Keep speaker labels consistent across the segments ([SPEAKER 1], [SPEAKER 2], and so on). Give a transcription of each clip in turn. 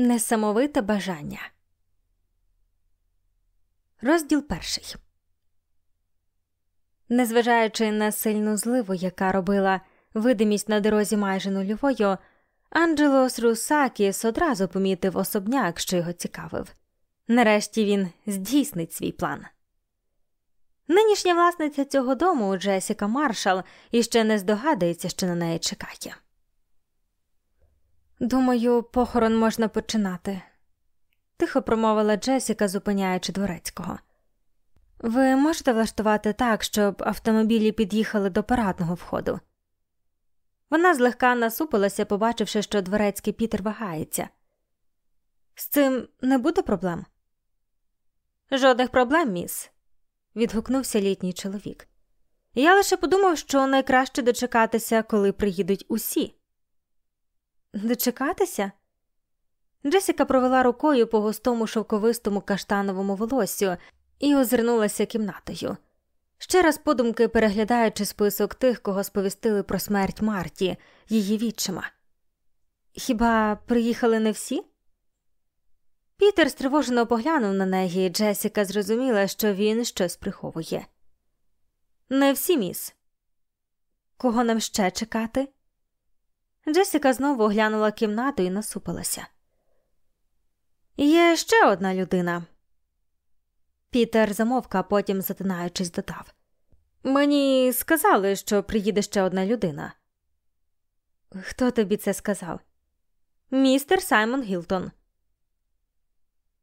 [SPEAKER 1] Несамовите бажання. Розділ перший. Незважаючи на сильну зливу, яка робила видимість на дорозі майже нульовою, Анджелос Русакіс одразу помітив особняк, що його цікавив. Нарешті він здійснить свій план. Нинішня власниця цього дому Джесіка Маршал іще не здогадується, що на неї чекає. Думаю, похорон можна починати, тихо промовила Джесіка, зупиняючи дворецького. Ви можете влаштувати так, щоб автомобілі під'їхали до парадного входу. Вона злегка насупилася, побачивши, що дворецький Пітер вагається. З цим не буде проблем? Жодних проблем, міс, відгукнувся літній чоловік. Я лише подумав, що найкраще дочекатися, коли приїдуть усі. Дочекатися? Джесіка провела рукою по густому шовковистому каштановому волоссю і озирнулася кімнатою, ще раз подумки переглядаючи список тих, кого сповістили про смерть Марті, її відчима. Хіба приїхали не всі? Пітер стривожено поглянув на неї, і Джесіка зрозуміла, що він щось приховує. Не всі, міс. Кого нам ще чекати? Джесіка знову оглянула кімнату і насупилася. Є ще одна людина. Пітер замовк, а потім, затинаючись, додав. Мені сказали, що приїде ще одна людина. Хто тобі це сказав? Містер Саймон Гілтон.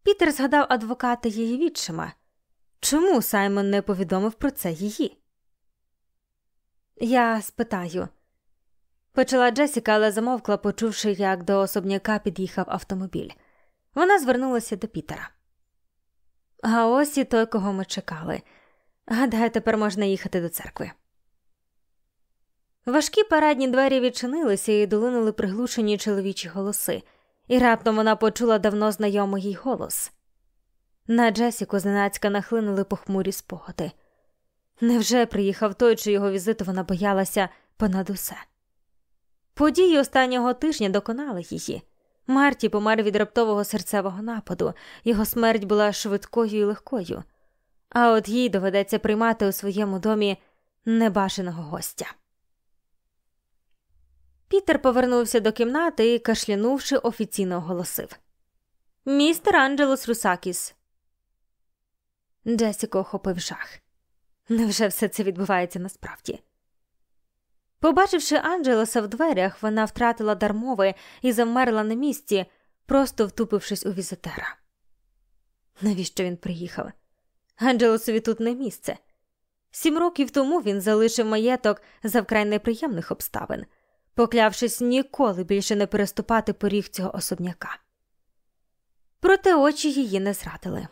[SPEAKER 1] Пітер згадав адвоката її відчима. Чому Саймон не повідомив про це її? Я спитаю. Почала Джесіка, але замовкла, почувши, як до особняка під'їхав автомобіль. Вона звернулася до Пітера. А ось і той, кого ми чекали. Гадаю, тепер можна їхати до церкви. Важкі парадні двері відчинилися і долинули приглушені чоловічі голоси, і раптом вона почула давно знайомий їй голос. На Джесіку зненацька нахлинули похмурі спогади. Невже приїхав той, чи його візиту вона боялася понад усе? Події останнього тижня доконали її. Марті помер від раптового серцевого нападу, його смерть була швидкою і легкою, а от їй доведеться приймати у своєму домі небажаного гостя. Пітер повернувся до кімнати і, кашлянувши, офіційно оголосив Містер Анджелос Русакіс. Джесіко охопив жах. Невже все це відбувається насправді? Побачивши Анджелоса в дверях, вона втратила дармови і завмерла на місці, просто втупившись у візитера. Навіщо він приїхав? Анджелосові тут не місце. Сім років тому він залишив маєток за вкрай неприємних обставин, поклявшись ніколи більше не переступати поріг цього особняка. Проте очі її не зрадили.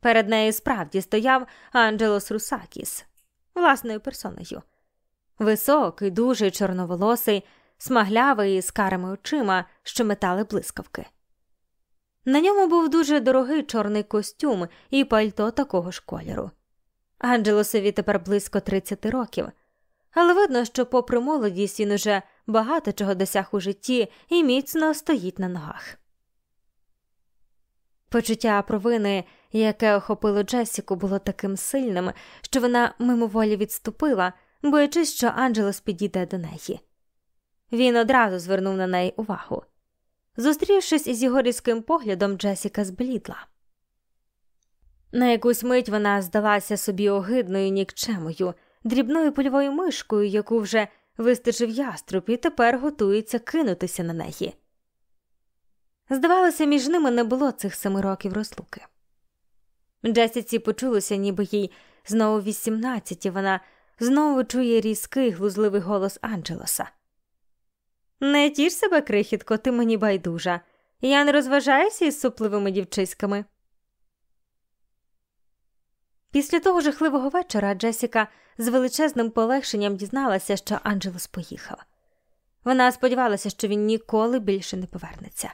[SPEAKER 1] Перед нею справді стояв Анджелос Русакіс, власною персоною. Високий, дуже чорноволосий, смаглявий з карими очима, що метали блискавки. На ньому був дуже дорогий чорний костюм і пальто такого ж кольору. Анджелосові тепер близько 30 років, але видно, що, попри молодість, він уже багато чого досяг у житті і міцно стоїть на ногах. Почуття провини, яке охопило Джесіку, було таким сильним, що вона мимоволі відступила боячись, що Анджелос підійде до неї. Він одразу звернув на неї увагу. Зустрівшись із його різким поглядом, Джесіка зблідла. На якусь мить вона здалася собі огидною нікчемою, дрібною польовою мишкою, яку вже вистачив яструб, і тепер готується кинутися на неї. Здавалося, між ними не було цих семи років розлуки. Джесіці почулося, ніби їй знову вісімнадцять, і вона знову чує різкий глузливий голос Анджелоса. Не тіш себе, крихітко, ти мені байдужа. Я не розважаюся із супливими дівчиськами. Після того жахливого вечора Джесіка з величезним полегшенням дізналася, що Анджелос поїхав. Вона сподівалася, що він ніколи більше не повернеться.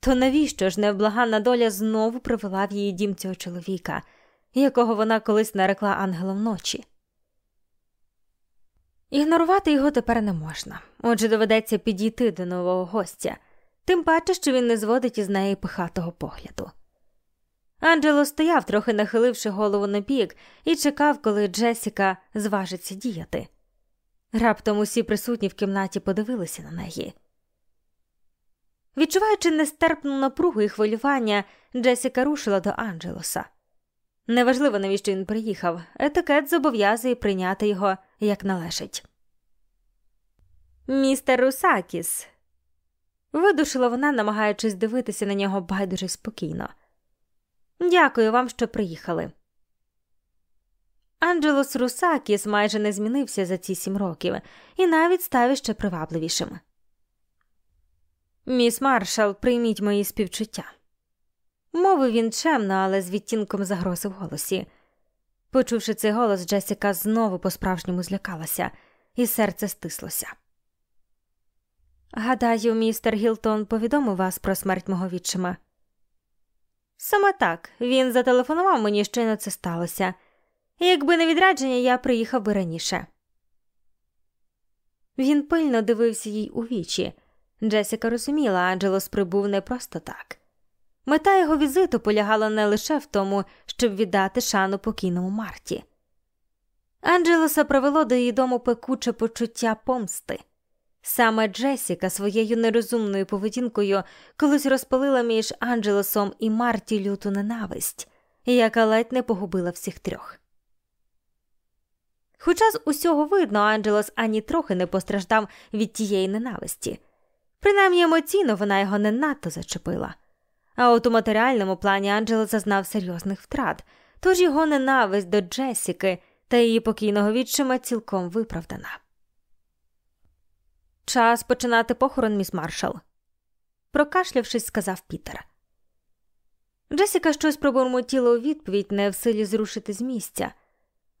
[SPEAKER 1] То навіщо ж невблаганна доля знову привела в її дім цього чоловіка, якого вона колись нарекла ангелом ночі? Ігнорувати його тепер не можна, отже, доведеться підійти до нового гостя, тим паче, що він не зводить із неї пихатого погляду. Анджело стояв, трохи нахиливши голову на бік, і чекав, коли Джесіка зважиться діяти. Раптом усі присутні в кімнаті подивилися на неї. Відчуваючи нестерпну напругу і хвилювання, Джесіка рушила до Анджелоса. Неважливо, навіщо він приїхав, етикет зобов'язує прийняти його як належить. Містер Русакіс, видушила вона, намагаючись дивитися на нього байдуже спокійно. Дякую вам, що приїхали. Анджелос Русакіс майже не змінився за ці сім років і навіть став іще привабливішим. Міс Маршал, прийміть мої співчуття. Мовив він чемно, але з відтінком загрози в голосі. Почувши цей голос, Джесіка знову по справжньому злякалася, і серце стислося. Гадаю, містер Гілтон повідомив вас про смерть мого відчима. Саме так він зателефонував мені, щойно це сталося, якби не відрадження, я приїхав би раніше. Він пильно дивився їй у вічі. Джесіка розуміла, Анджелос прибув не просто так. Мета його візиту полягала не лише в тому, щоб віддати шану покійному Марті. Анджелоса привело до її дому пекуче почуття помсти. Саме Джесіка своєю нерозумною поведінкою колись розпалила між Анджелосом і Марті люту ненависть, яка ледь не погубила всіх трьох. Хоча з усього видно, Анджелос ані трохи не постраждав від тієї ненависті, принаймні емоційно вона його не надто зачепила. А от у матеріальному плані Анджело зазнав серйозних втрат, тож його ненависть до Джесіки та її покійного відчима цілком виправдана. Час починати похорон, міс маршал, прокашлявшись, сказав Пітер. Джесіка щось пробурмотіла у відповідь, не в силі зрушити з місця.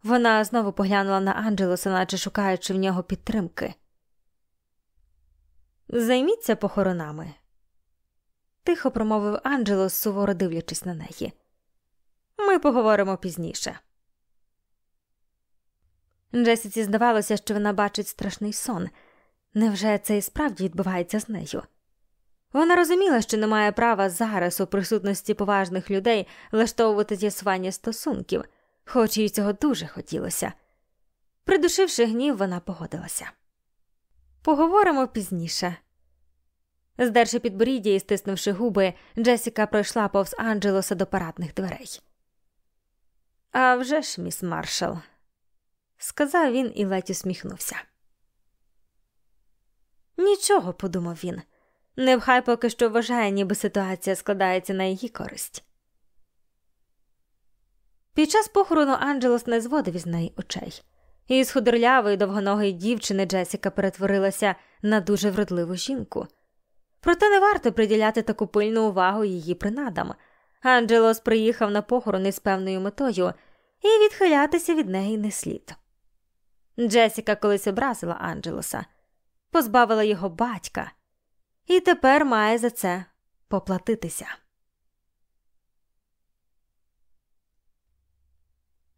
[SPEAKER 1] Вона знову поглянула на Анджелоса, наче шукаючи в нього підтримки. Займіться похоронами, тихо промовив Анджелос, суворо дивлячись на неї. Ми поговоримо пізніше. Джесіці здавалося, що вона бачить страшний сон. Невже це і справді відбувається з нею? Вона розуміла, що не має права зараз у присутності поважних людей влаштовувати з'ясування стосунків, хоч їй цього дуже хотілося. Придушивши гнів, вона погодилася. Поговоримо пізніше. Здерши підборіддя і стиснувши губи, Джесіка пройшла повз Анджелоса до парадних дверей. «А вже ж, міс маршал, сказав він і ледь усміхнувся. Нічого, подумав він, невхай поки що вважає, ніби ситуація складається на її користь. Під час похорону Анджелос не зводив із неї очей, і з худорлявої довгоногої дівчини Джесіка перетворилася на дуже вродливу жінку. Проте не варто приділяти таку пильну увагу її принадам. Анджелос приїхав на похорон із певною метою, і відхилятися від неї не слід. Джесіка колись образила Анджелоса, позбавила його батька, і тепер має за це поплатитися.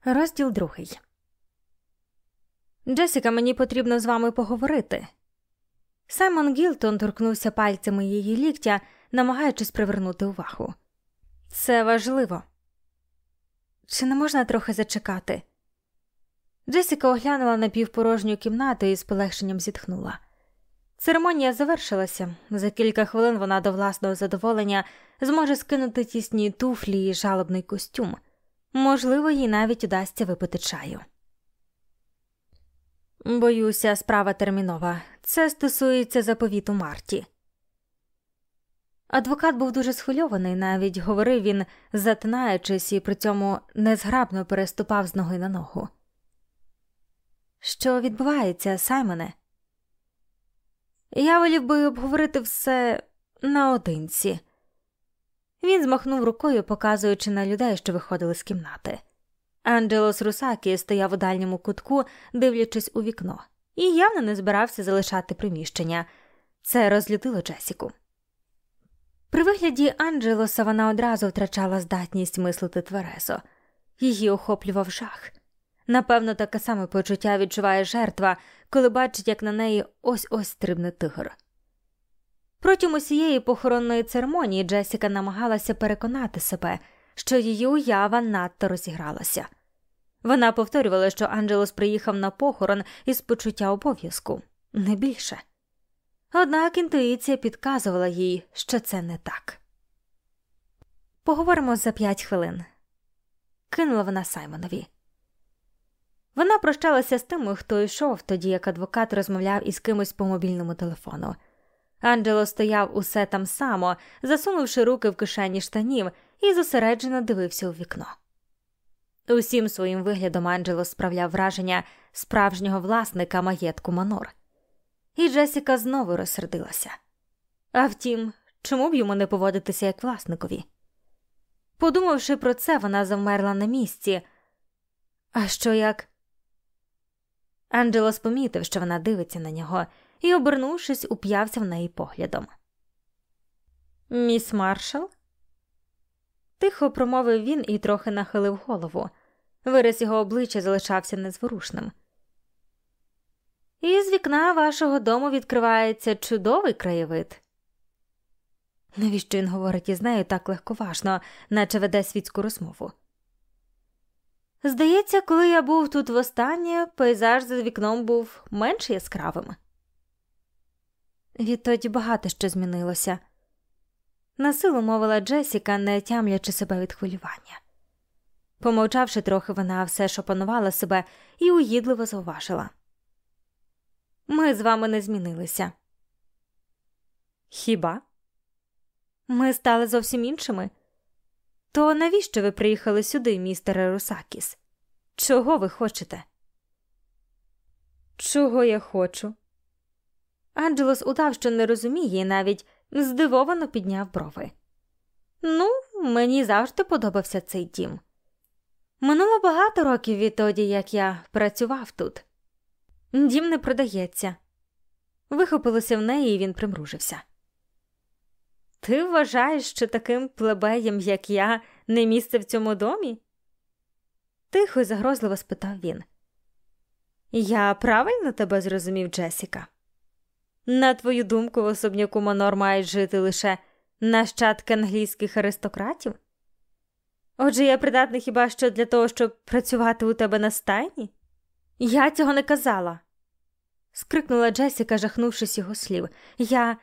[SPEAKER 1] Розділ другий. Джесіка, мені потрібно з вами поговорити. Саймон Гілтон торкнувся пальцями її ліктя, намагаючись привернути увагу. Це важливо. Чи не можна трохи зачекати? Джесіка оглянула на півпорожню кімнату і з полегшенням зітхнула. Церемонія завершилася. За кілька хвилин вона до власного задоволення зможе скинути тісні туфлі і жалобний костюм. Можливо, їй навіть удасться випити чаю. Боюся, справа термінова. Це стосується заповіту Марті. Адвокат був дуже схвильований, навіть говорив він, затинаючись, і при цьому незграбно переступав з ноги на ногу. Що відбувається, Саймоне? Я волів би обговорити все наодинці. Він змахнув рукою, показуючи на людей, що виходили з кімнати. Анджелос Русакі стояв у дальньому кутку, дивлячись у вікно, і явно не збирався залишати приміщення. Це розлютило Джесіку. При вигляді Анджелоса вона одразу втрачала здатність мислити тверезо, її охоплював жах. Напевно, таке саме почуття відчуває жертва, коли бачить, як на неї ось ось стрибне тигр. Протягом усієї похоронної церемонії Джесіка намагалася переконати себе, що її уява надто розігралася. Вона повторювала, що Анджелос приїхав на похорон із почуття обов'язку, не більше. Однак інтуїція підказувала їй, що це не так. Поговоримо за п'ять хвилин. Кинула вона Саймонові. Вона прощалася з тими, хто йшов, тоді як адвокат розмовляв із кимось по мобільному телефону. Анджело стояв усе там само, засунувши руки в кишені штанів, і зосереджено дивився у вікно. Усім своїм виглядом Анджело справляв враження справжнього власника маєтку Манор. І Джесіка знову розсердилася. А втім, чому б йому не поводитися як власникові? Подумавши про це, вона завмерла на місці. А що як? Анджело спомітив, що вона дивиться на нього, і, обернувшись, уп'явся в неї поглядом. Міс Маршал? Тихо промовив він і трохи нахилив голову. Вираз його обличчя залишався незворушним. Із вікна вашого дому відкривається чудовий краєвид. Навіщо він говорить із нею так легковажно, наче веде світську розмову? Здається, коли я був тут востаннє, пейзаж за вікном був менш яскравим. Відтоді багато що змінилося. Насилу мовила Джесіка, не тямлячи себе від хвилювання. Помовчавши трохи, вона все ж опанувала себе і уїдливо зауважила. Ми з вами не змінилися. Хіба? Ми стали зовсім іншими. То навіщо ви приїхали сюди, містере Русакіс? Чого ви хочете? Чого я хочу? Анджелос удав, що не розуміє, навіть здивовано підняв брови. Ну, мені завжди подобався цей дім. Минуло багато років відтоді, як я працював тут. Дім не продається. Вихопилося в неї, і він примружився. Ти вважаєш, що таким плебеєм, як я, не місце в цьому домі? Тихо і загрозливо спитав він. Я правильно тебе зрозумів, Джесіка? На твою думку, в особняку Монор мають жити лише нащадки англійських аристократів? Отже, я придатний хіба що для того, щоб працювати у тебе на стайні? Я цього не казала. скрикнула Джесіка, жахнувшись його слів. Я.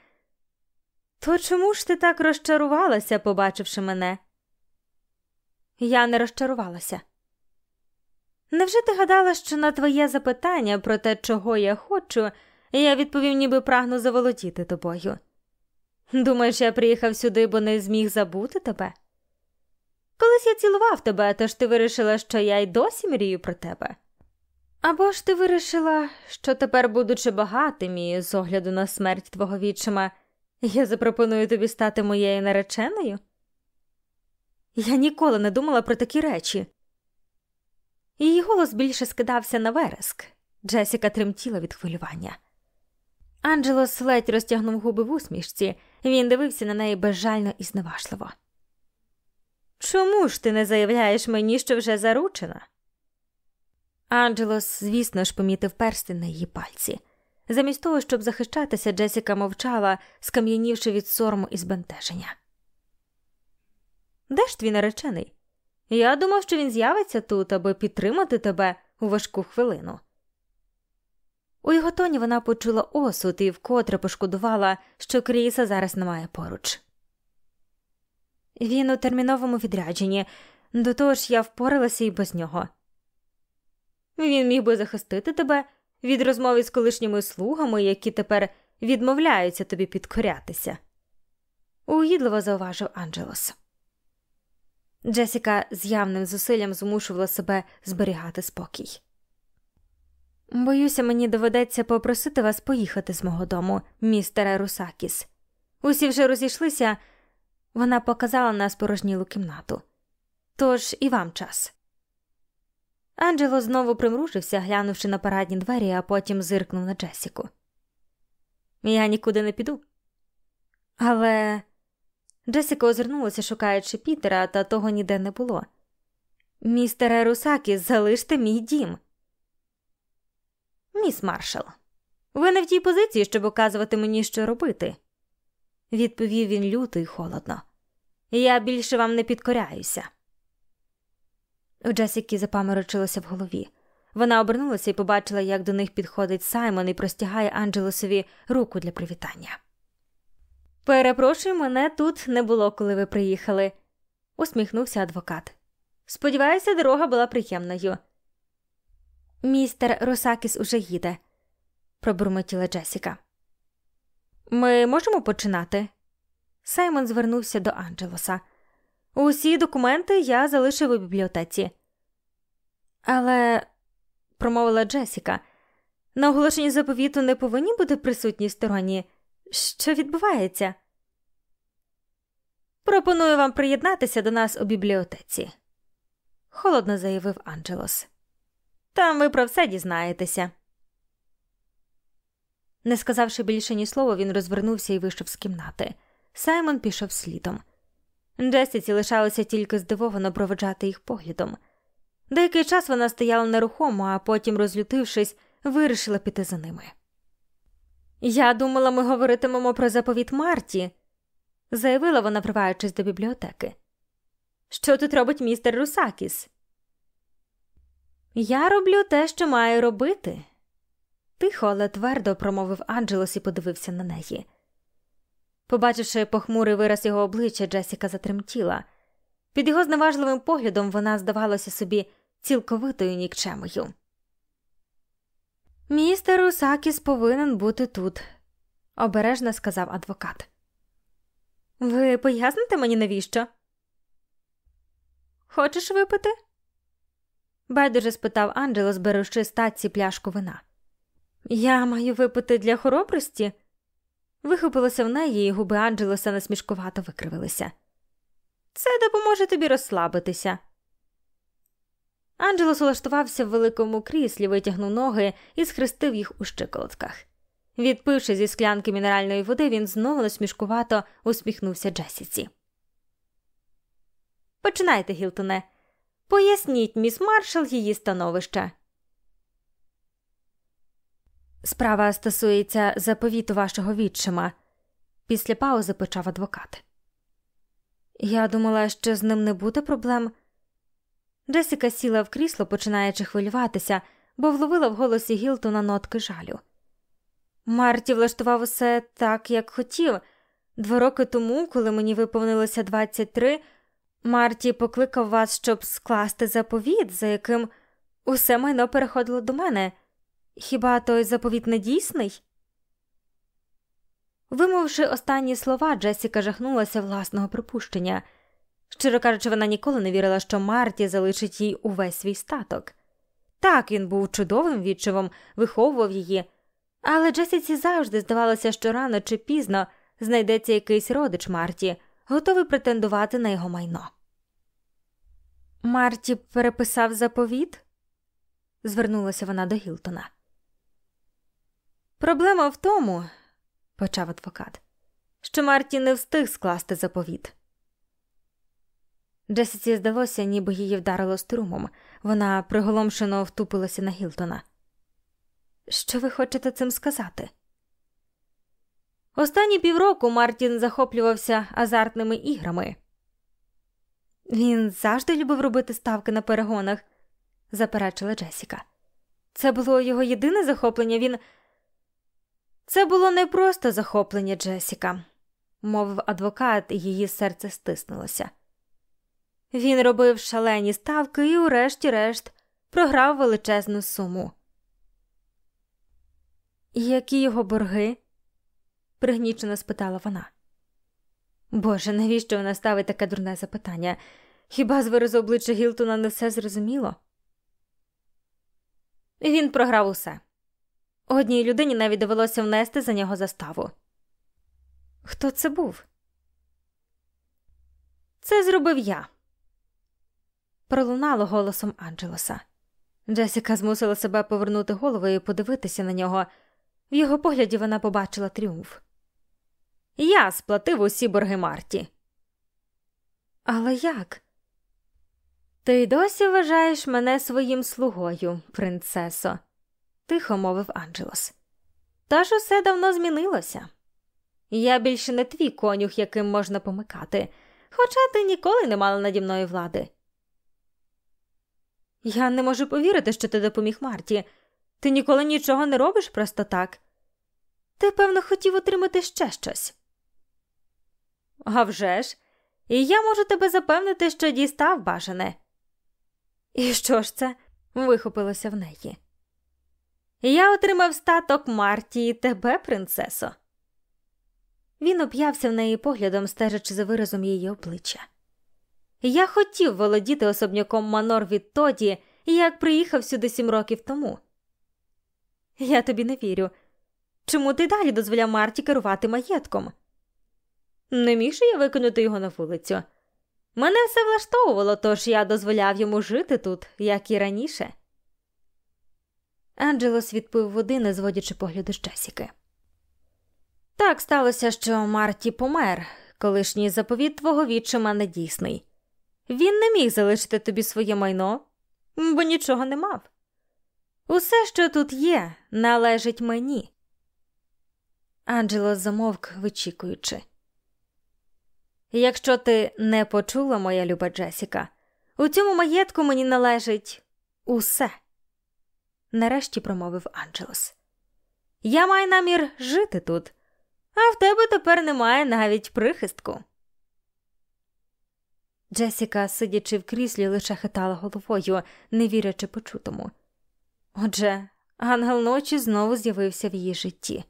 [SPEAKER 1] То чому ж ти так розчарувалася, побачивши мене? Я не розчарувалася. Невже ти гадала, що на твоє запитання про те, чого я хочу, я відповів, ніби прагну заволодіти тобою? Думаєш, я приїхав сюди, бо не зміг забути тебе? Колись я цілував тебе, тож ти вирішила, що я й досі мрію про тебе. Або ж ти вирішила, що тепер, будучи багатим і з огляду на смерть твого вічима, я запропоную тобі стати моєю нареченою? Я ніколи не думала про такі речі. Її голос більше скидався на вереск. Джесіка тремтіла від хвилювання. Анджелос ледь розтягнув губи в усмішці, він дивився на неї безжально і зневажливо. Чому ж ти не заявляєш мені, що вже заручена? Анджелос, звісно ж, помітив перстень на її пальці. Замість того, щоб захищатися, Джесіка мовчала, скам'янівши від сорому і збентеження. Де ж твій наречений? Я думав, що він з'явиться тут, аби підтримати тебе у важку хвилину. У його тоні вона почула осуд і вкотре пошкодувала, що Кріса зараз немає поруч. Він у терміновому відрядженні, до того ж я впоралася і без нього. Він міг би захистити тебе від розмови з колишніми слугами, які тепер відмовляються тобі підкорятися, угідливо зауважив Анджелос. Джесіка з явним зусиллям змушувала себе зберігати спокій. Боюся, мені доведеться попросити вас поїхати з мого дому, містере Русакіс. Усі вже розійшлися, вона показала на спорожнілу кімнату. Тож і вам час. Анджело знову примружився, глянувши на парадні двері, а потім зиркнув на Джесіку. Я нікуди не піду. Але Джесіка озирнулася, шукаючи Пітера, та того ніде не було. Містере Русакі, залиште мій дім. Міс Маршал, ви не в тій позиції, щоб оказувати мені, що робити. відповів він люто й холодно. Я більше вам не підкоряюся. У Джесіки запаморочилося в голові. Вона обернулася і побачила, як до них підходить Саймон і простягає Анджелосові руку для привітання. Перепрошую, мене тут не було, коли ви приїхали, усміхнувся адвокат. Сподіваюся, дорога була приємною. Містер Росакіс уже їде, пробурмотіла Джесіка. Ми можемо починати? Саймон звернувся до Анджелоса. Усі документи я залишив у бібліотеці. Але, промовила Джесіка, на оголошенні заповіту не повинні бути присутні стороні. Що відбувається? Пропоную вам приєднатися до нас у бібліотеці, холодно заявив Анджелос. Там ви про все дізнаєтеся. Не сказавши більше ні слова, він розвернувся і вийшов з кімнати. Саймон пішов слідом. Джесіці лишалося тільки здивовано проведжати їх поглядом. Деякий час вона стояла нерухомо, а потім, розлютившись, вирішила піти за ними. Я думала, ми говоритимемо про заповіт Марті, заявила вона, вриваючись до бібліотеки. Що тут робить містер Русакіс? Я роблю те, що маю робити, тихо, але твердо промовив Анджелос і подивився на неї. Побачивши похмурий вираз його обличчя, Джесіка затремтіла. Під його зневажливим поглядом вона здавалася собі цілковитою нікчемою. Містер Усакіс повинен бути тут, обережно сказав адвокат. Ви поясните мені навіщо? Хочеш випити? Байдуже спитав Анджело, зберучи статці пляшку вина. Я маю випити для хоробрості. Вихопилося в неї, і губи Анджелоса насмішкувато викривилися. Це допоможе тобі розслабитися. Анджелос улаштувався в великому кріслі, витягнув ноги і схрестив їх у щиколотках. Відпивши зі склянки мінеральної води, він знову насмішкувато усміхнувся Джесіці. Починайте, Гілтоне. Поясніть, міс Маршал, її становище. Справа стосується заповіту вашого відчима. Після паузи почав адвокат. Я думала, що з ним не буде проблем. Джесіка сіла в крісло, починаючи хвилюватися, бо вловила в голосі Гілтона нотки жалю. Марті влаштував усе так, як хотів. Два роки тому, коли мені виповнилося 23, Марті покликав вас, щоб скласти заповіт, за яким усе майно переходило до мене. Хіба той заповіт не дійсний? Вимовивши останні слова, Джесіка жахнулася власного припущення. Щиро кажучи, вона ніколи не вірила, що Марті залишить їй увесь свій статок. Так, він був чудовим відчивом, виховував її, але Джесіці завжди здавалося, що рано чи пізно знайдеться якийсь родич Марті, готовий претендувати на його майно. Марті переписав заповіт? звернулася вона до Гілтона. Проблема в тому, почав адвокат, що Марті не встиг скласти заповіт. Джесіці здалося, ніби її вдарило струмом. Вона приголомшено втупилася на Гілтона. Що ви хочете цим сказати? Останні півроку Мартін захоплювався азартними іграми. Він завжди любив робити ставки на перегонах, заперечила Джесіка. Це було його єдине захоплення. Він. Це було не просто захоплення Джесіка, мовив адвокат, і її серце стиснулося. Він робив шалені ставки і, урешті-решт, програв величезну суму. Які його борги? Пригнічено спитала вона. Боже, навіщо вона ставить таке дурне запитання? Хіба з виразу обличчя Гілтона не все зрозуміло? Він програв усе. Одній людині навіть довелося внести за нього заставу. Хто це був? Це зробив я. Пролунало голосом Анджелоса. Джесіка змусила себе повернути голову і подивитися на нього. В його погляді вона побачила тріумф. Я сплатив усі борги Марті. Але як? Ти досі вважаєш мене своїм слугою, принцесо, тихо мовив Анджелос. Та ж усе давно змінилося. Я більше не твій конюх, яким можна помикати, хоча ти ніколи не мала наді мною влади. Я не можу повірити, що ти допоміг Марті. Ти ніколи нічого не робиш просто так. Ти, певно, хотів отримати ще щось. «А вже ж, і я можу тебе запевнити, що дістав бажане. І що ж це? вихопилося в неї. Я отримав статок Марті і тебе, принцесо. Він об'явся в неї поглядом, стежачи за виразом її обличчя. Я хотів володіти особняком Манор відтоді, як приїхав сюди сім років тому. Я тобі не вірю. Чому ти далі дозволяв Марті керувати маєтком? Не міг же я викинути його на вулицю. Мене все влаштовувало, тож я дозволяв йому жити тут, як і раніше. Анджелос відпив води, не зводячи погляду з Джесіки. Так сталося, що Марті помер, колишній заповіт твого відчима недійсний. Він не міг залишити тобі своє майно, бо нічого не мав. Усе, що тут є, належить мені. Анджело замовк, вичікуючи. Якщо ти не почула, моя люба Джесіка, у цьому маєтку мені належить усе, нарешті промовив Анджелос. Я маю намір жити тут, а в тебе тепер немає навіть прихистку. Джесіка, сидячи в кріслі, лише хитала головою, не вірячи почутому. Отже, ангел ночі знову з'явився в її житті.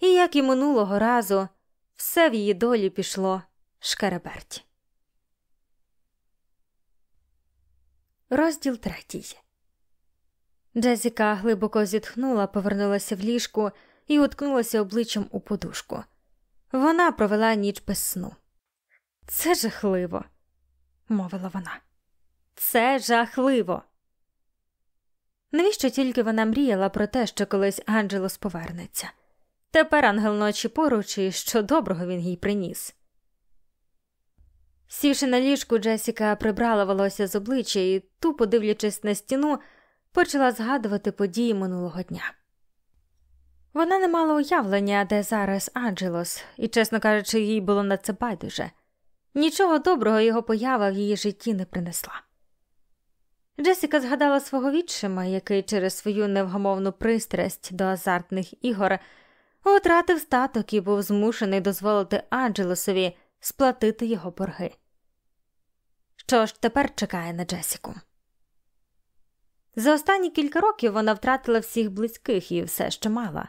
[SPEAKER 1] І як і минулого разу, все в її долі пішло шкереберть. Розділ третій. Джесіка глибоко зітхнула, повернулася в ліжку і уткнулася обличчям у подушку. Вона провела ніч без сну. Це жахливо, мовила вона. Це жахливо. Навіщо тільки вона мріяла про те, що колись Анджелос повернеться? Тепер ангел ночі поруч і що доброго він їй приніс. Сівши на ліжку, Джесіка прибрала волосся з обличчя і, тупо дивлячись на стіну, почала згадувати події минулого дня. Вона не мала уявлення, де зараз Анджелос, і, чесно кажучи, їй було на це байдуже. Нічого доброго його поява в її житті не принесла. Джесіка згадала свого відчима, який через свою невгамовну пристрасть до азартних ігор втратив статок і був змушений дозволити Анджелосові сплатити його борги. Що ж тепер чекає на Джесіку? За останні кілька років вона втратила всіх близьких і все, що мала.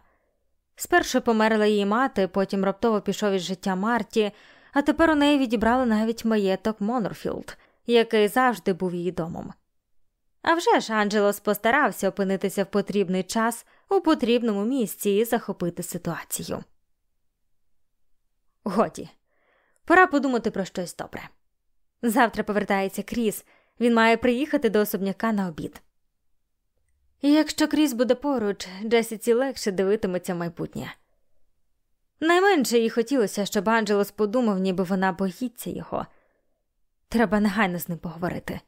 [SPEAKER 1] Спершу померла її мати, потім раптово пішов із життя Марті, а тепер у неї відібрали навіть маєток Маннерфілд, який завжди був її домом. Авжеж Анджелос постарався опинитися в потрібний час у потрібному місці і захопити ситуацію. Годі, пора подумати про щось добре. Завтра повертається Кріс, він має приїхати до особняка на обід. І якщо Кріс буде поруч, Джесіці легше дивитиметься майбутнє. Найменше їй хотілося, щоб Анджелос подумав, ніби вона боїться його. Треба негайно з ним поговорити.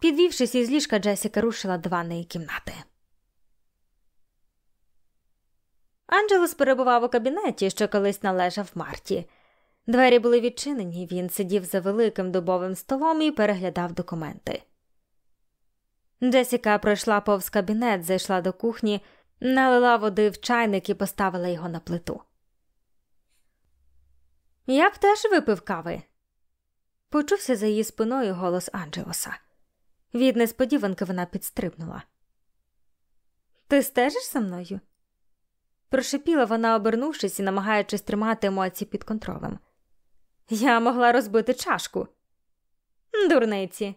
[SPEAKER 1] Підвівшись із ліжка, Джесіка рушила до ванної кімнати. Анджелос перебував у кабінеті, що колись належав Марті. Двері були відчинені, він сидів за великим дубовим столом і переглядав документи. Джесіка пройшла повз кабінет, зайшла до кухні, налила води в чайник і поставила його на плиту. Я б теж випив кави. Почувся за її спиною голос Анджелоса. Від несподіванки вона підстрибнула. Ти стежиш за мною? Прошипіла вона, обернувшись і намагаючись тримати емоції під контролем. Я могла розбити чашку. Дурниці.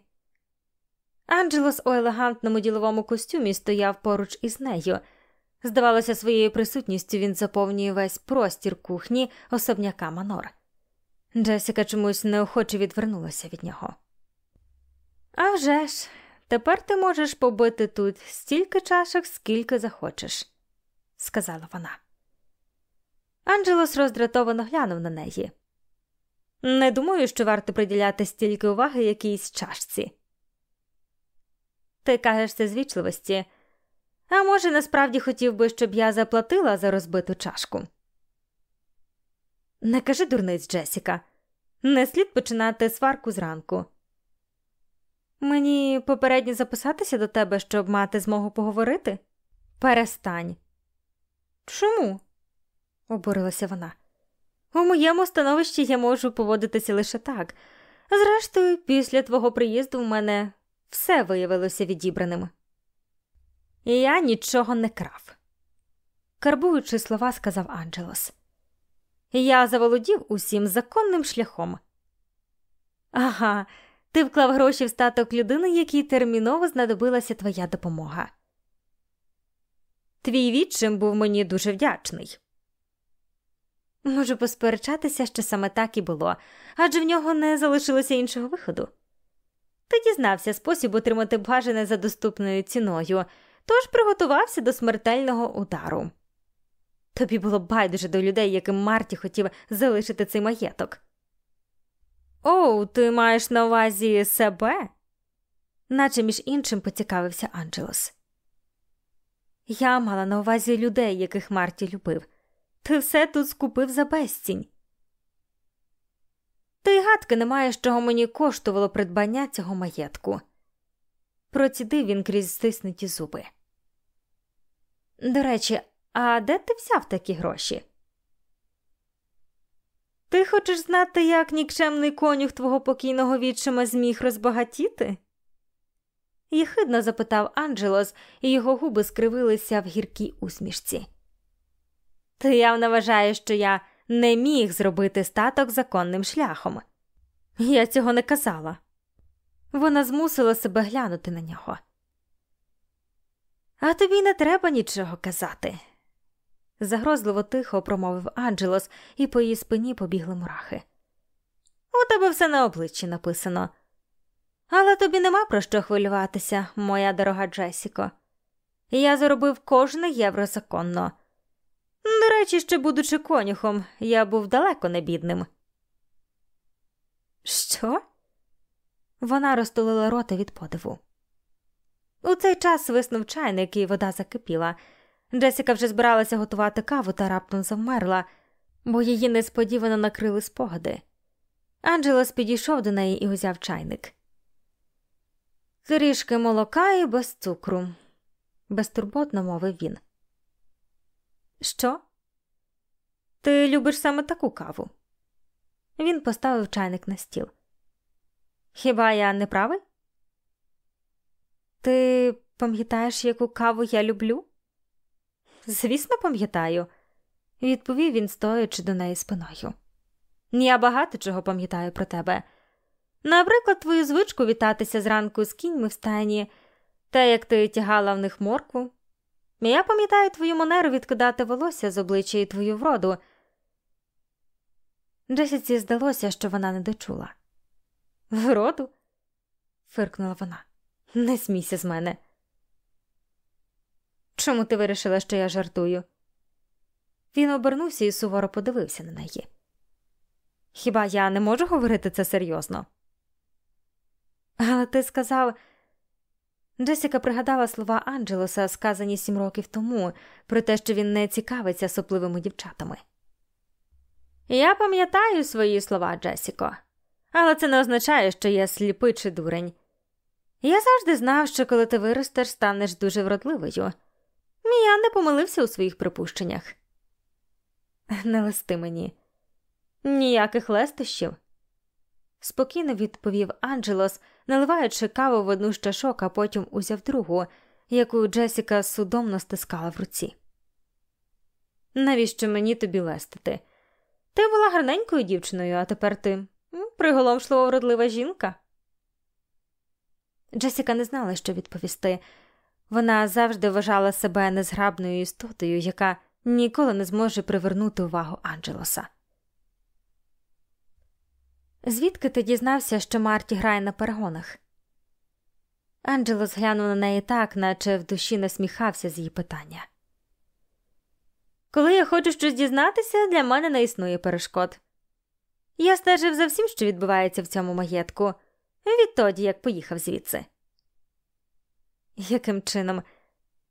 [SPEAKER 1] Анджелос у елегантному діловому костюмі стояв поруч із нею. Здавалося, своєю присутністю він заповнює весь простір кухні особняка Манор. Джесіка чомусь неохоче відвернулася від нього. «А вже ж, тепер ти можеш побити тут стільки чашок, скільки захочеш, сказала вона. Анджелос роздратовано глянув на неї. Не думаю, що варто приділяти стільки уваги якійсь чашці. Ти кажеш це з вічливості, а може, насправді хотів би, щоб я заплатила за розбиту чашку. Не кажи дурниць, Джесіка. Не слід починати сварку зранку. Мені попередньо записатися до тебе, щоб мати змогу поговорити? Перестань. Чому? обурилася вона. У моєму становищі я можу поводитися лише так. Зрештою, після твого приїзду в мене все виявилося відібраним. І я нічого не крав. Карбуючи слова, сказав Анджелос. Я заволодів усім законним шляхом. Ага, ти вклав гроші в статок людини, якій терміново знадобилася твоя допомога. Твій відчим був мені дуже вдячний. Можу посперечатися, що саме так і було, адже в нього не залишилося іншого виходу. Ти дізнався спосіб отримати бажане за доступною ціною, тож приготувався до смертельного удару. Тобі було байдуже до людей, яким Марті хотів залишити цей маєток. Оу, ти маєш на увазі себе? наче між іншим поцікавився Анджелос. Я мала на увазі людей, яких Марті любив. Ти все тут скупив за безцінь. Ти гадки не маєш, чого мені коштувало придбання цього маєтку. Процідив він крізь стиснуті зуби. До речі, а де ти взяв такі гроші? Ти хочеш знати, як нікчемний конюх твого покійного відчима зміг розбагатіти? Єхидно запитав Анджелос, і його губи скривилися в гіркій усмішці. Ти явно вважаєш, що я не міг зробити статок законним шляхом. Я цього не казала. Вона змусила себе глянути на нього. А тобі не треба нічого казати. Загрозливо тихо промовив Анджелос, і по її спині побігли мурахи. У тебе все на обличчі написано. Але тобі нема про що хвилюватися, моя дорога Джесіко. Я заробив кожне євро законно. До речі, ще будучи конюхом, я був далеко не бідним. Що? Вона розтулила рота від подиву. У цей час свиснув чайник, і вода закипіла. Джесіка вже збиралася готувати каву та раптом завмерла, бо її несподівано накрили спогади. Анджелос підійшов до неї і узяв чайник. Трішки молока і без цукру, безтурботно мовив він. Що? Ти любиш саме таку каву? Він поставив чайник на стіл. Хіба я не правий? Ти пам'ятаєш, яку каву я люблю? Звісно, пам'ятаю, відповів він, стоячи до неї спиною. Я багато чого пам'ятаю про тебе. Наприклад, твою звичку вітатися зранку з кіньми в стані, те, як ти тягала в них моркву. Я пам'ятаю твою манеру відкидати волосся з обличчя і твою вроду. Джесіці здалося, що вона не дочула. Вроду? фиркнула вона. Не смійся з мене. Чому ти вирішила, що я жартую? Він обернувся і суворо подивився на неї. Хіба я не можу говорити це серйозно? Але ти сказав. Джесіка пригадала слова Анджелоса, сказані сім років тому, про те, що він не цікавиться сопливими дівчатами. Я пам'ятаю свої слова, Джесіко, але це не означає, що я сліпий чи дурень. Я завжди знав, що коли ти виростеш, станеш дуже вродливою. Я не помилився у своїх припущеннях. Не листи мені, ніяких лестощів, спокійно відповів Анджелос, наливаючи каву в одну з чашок, а потім узяв другу, яку Джесіка судомно стискала в руці. Навіщо мені тобі лестити? Ти була гарненькою дівчиною, а тепер ти приголомшливо вродлива жінка. Джесіка не знала, що відповісти. Вона завжди вважала себе незграбною істотою, яка ніколи не зможе привернути увагу Анджелоса. Звідки ти дізнався, що Марті грає на перегонах? Анджелос глянув на неї так, наче в душі насміхався з її питання. Коли я хочу щось дізнатися, для мене не існує перешкод. Я стежив за всім, що відбувається в цьому маєтку, відтоді як поїхав звідси. Яким чином?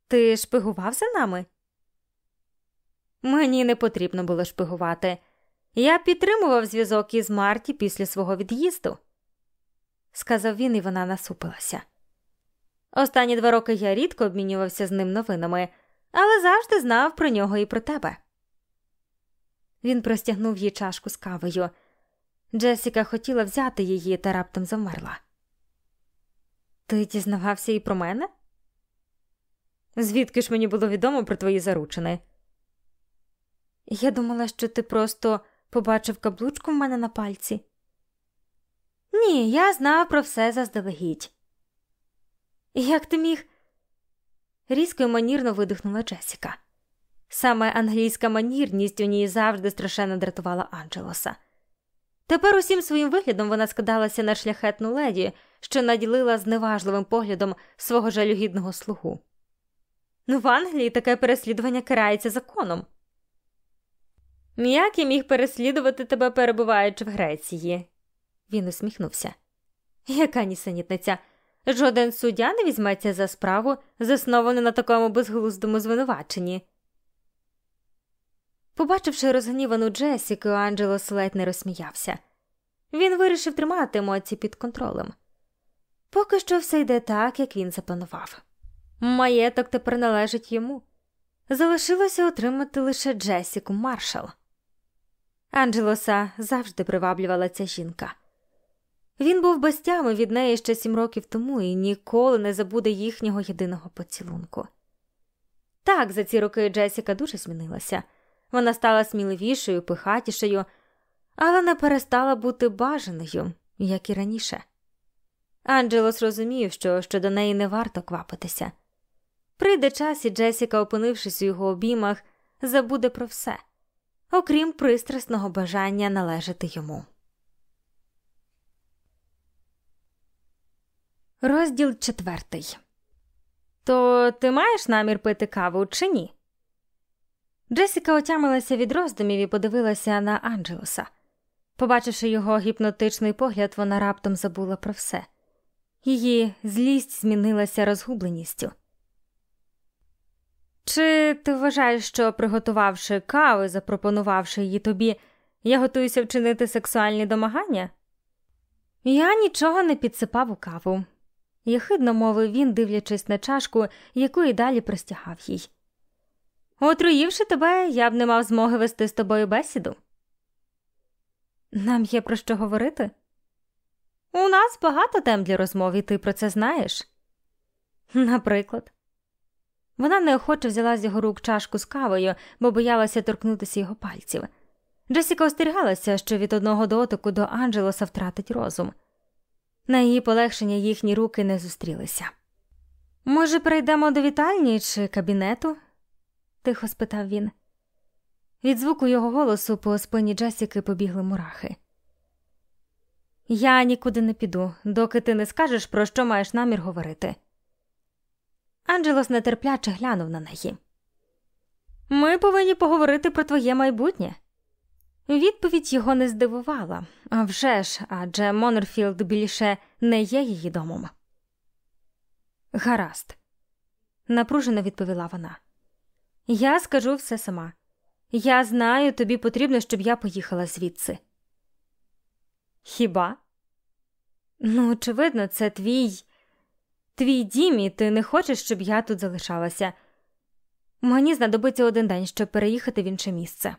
[SPEAKER 1] Ти шпигував за нами? Мені не потрібно було шпигувати. Я підтримував зв'язок із Марті після свого від'їзду, сказав він, і вона насупилася. Останні два роки я рідко обмінювався з ним новинами, але завжди знав про нього і про тебе. Він простягнув їй чашку з кавою. Джесіка хотіла взяти її та раптом завмерла. Ти дізнавався і про мене? Звідки ж мені було відомо про твої заручини? Я думала, що ти просто побачив каблучку в мене на пальці. Ні, я знав про все заздалегідь. Як ти міг? різко і манірно видихнула Джесіка. Саме англійська манірність у ній завжди страшенно дратувала Анджелоса. Тепер усім своїм виглядом вона скидалася на шляхетну леді, що наділила зневажливим поглядом свого жалюгідного слугу. Ну, в Англії таке переслідування карається законом. Як я міг переслідувати тебе, перебуваючи в Греції? Він усміхнувся. Яка нісенітниця? Жоден суддя не візьметься за справу, засновану на такому безглуздому звинуваченні. Побачивши розгнівану Джесіку, Анджело ледь не розсміявся. Він вирішив тримати емоції під контролем. Поки що все йде так, як він запланував. Маєток тепер належить йому. Залишилося отримати лише Джесіку Маршал. Анджелоса завжди приваблювала ця жінка. Він був без тями від неї ще сім років тому і ніколи не забуде їхнього єдиного поцілунку. Так, за ці роки Джесіка дуже змінилася. Вона стала сміливішою, пихатішою, але не перестала бути бажаною, як і раніше. Анджелос розумів, що щодо неї не варто квапитися. Прийде час, і Джесіка, опинившись у його обіймах, забуде про все, окрім пристрасного бажання належати йому. Розділ четвертий. То ти маєш намір пити каву чи ні? Джесіка отямилася від роздумів і подивилася на Анджелоса. Побачивши його гіпнотичний погляд, вона раптом забула про все. Її злість змінилася розгубленістю. Чи ти вважаєш, що, приготувавши каву, запропонувавши її тобі, я готуюся вчинити сексуальні домагання? Я нічого не підсипав у каву, єхидно мовив він, дивлячись на чашку, яку і далі простягав їй. Отруївши тебе, я б не мав змоги вести з тобою бесіду. Нам є про що говорити? У нас багато тем для розмов, і ти про це знаєш. Наприклад, вона неохоче взяла з його рук чашку з кавою, бо боялася торкнутися його пальців. Джесіка остерігалася, що від одного дотику до Анджелоса втратить розум. На її полегшення їхні руки не зустрілися. Може, перейдемо до вітальні чи кабінету? тихо спитав він. Від звуку його голосу по спині Джесіки побігли мурахи. Я нікуди не піду, доки ти не скажеш, про що маєш намір говорити. Анджелос нетерпляче глянув на неї. Ми повинні поговорити про твоє майбутнє. Відповідь його не здивувала авжеж, адже Маннерфілд більше не є її домом. Гаразд, напружено відповіла вона. Я скажу все сама. Я знаю, тобі потрібно, щоб я поїхала звідси. Хіба? Ну, очевидно, це твій твій дім, і ти не хочеш, щоб я тут залишалася. Мені знадобиться один день, щоб переїхати в інше місце.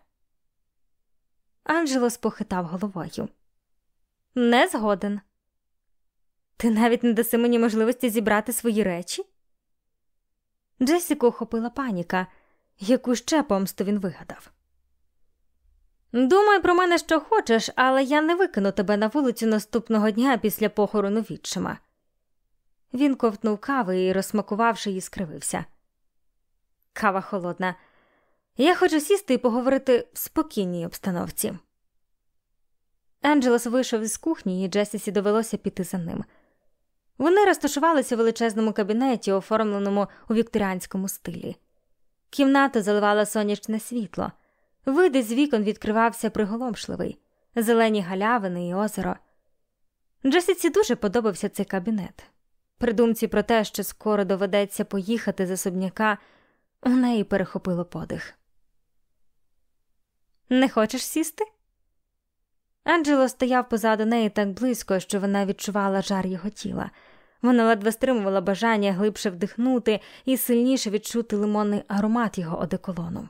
[SPEAKER 1] Анджело спохитав головою. Не згоден. Ти навіть не даси мені можливості зібрати свої речі? Джесіку охопила паніка, яку ще помсту він вигадав. Думай про мене, що хочеш, але я не викину тебе на вулицю наступного дня після похорону відчима. Він ковтнув кави і, розсмакувавши її, скривився. Кава холодна. Я хочу сісти і поговорити в спокійній обстановці. Анджелос вийшов із кухні, і Джесісі довелося піти за ним. Вони розташувалися в величезному кабінеті, оформленому у вікторіанському стилі. Кімната заливала сонячне світло, види з вікон відкривався приголомшливий, зелені галявини і озеро. Джесіці дуже подобався цей кабінет. При думці про те, що скоро доведеться поїхати з особняка, у неї перехопило подих. Не хочеш сісти? Анджело стояв позаду неї так близько, що вона відчувала жар його тіла. Вона ледве стримувала бажання глибше вдихнути і сильніше відчути лимонний аромат його одеколону.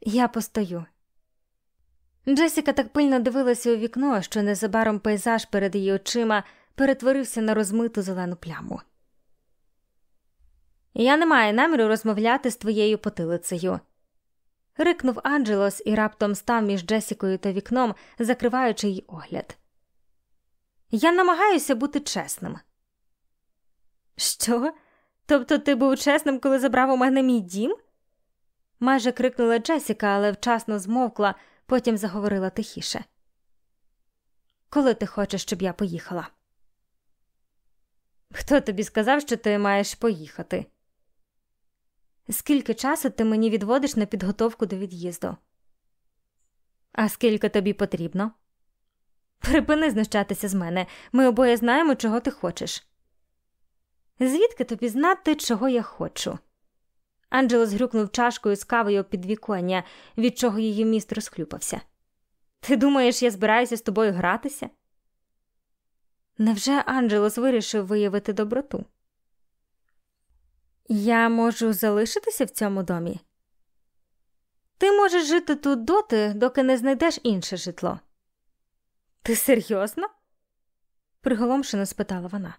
[SPEAKER 1] Я постою. Джесіка так пильно дивилася у вікно, що незабаром пейзаж перед її очима перетворився на розмиту зелену пляму. Я не маю наміру розмовляти з твоєю потилицею. Рикнув Анджелос і раптом став між Джесікою та вікном, закриваючи їй огляд. Я намагаюся бути чесним. Що? Тобто ти був чесним, коли забрав у мене мій дім? майже крикнула Джесіка, але вчасно змовкла, потім заговорила тихіше. Коли ти хочеш, щоб я поїхала? Хто тобі сказав, що ти маєш поїхати? Скільки часу ти мені відводиш на підготовку до від'їзду? А скільки тобі потрібно? Припини знущатися з мене. Ми обоє знаємо, чого ти хочеш. Звідки тобі знати, чого я хочу? Анджело згрюкнув чашкою з кавою під віконня, від чого її міст розхлюпався. Ти думаєш, я збираюся з тобою гратися? Невже Анджелос вирішив виявити доброту? Я можу залишитися в цьому домі? Ти можеш жити тут доти, доки не знайдеш інше житло. Ти серйозно? приголомшено спитала вона.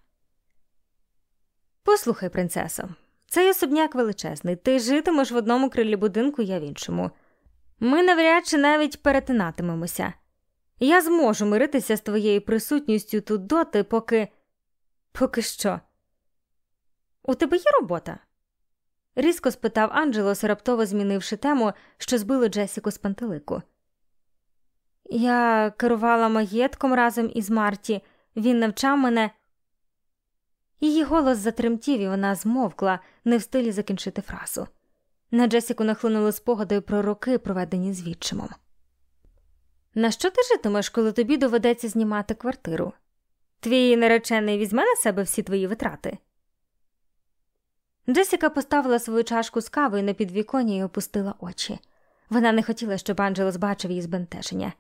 [SPEAKER 1] Послухай, принцесо, цей особняк величезний. Ти житимеш в одному крилі будинку, я в іншому. Ми навряд чи навіть перетинатимемося. Я зможу миритися з твоєю присутністю тут доти, поки. Поки що. У тебе є робота? різко спитав Анджелос, раптово змінивши тему, що збило Джесіку з пантелику. Я керувала маєтком разом із Марті, він навчав мене. Її голос затремтів, і вона змовкла, не в стилі закінчити фразу. На Джесіку нахлинули спогади про роки, проведені з відчимом. На що ти житимеш, коли тобі доведеться знімати квартиру? Твій наречений візьме на себе всі твої витрати. Джесіка поставила свою чашку з кавою на підвіконня і опустила очі. Вона не хотіла, щоб Анджелос бачив її збентеження.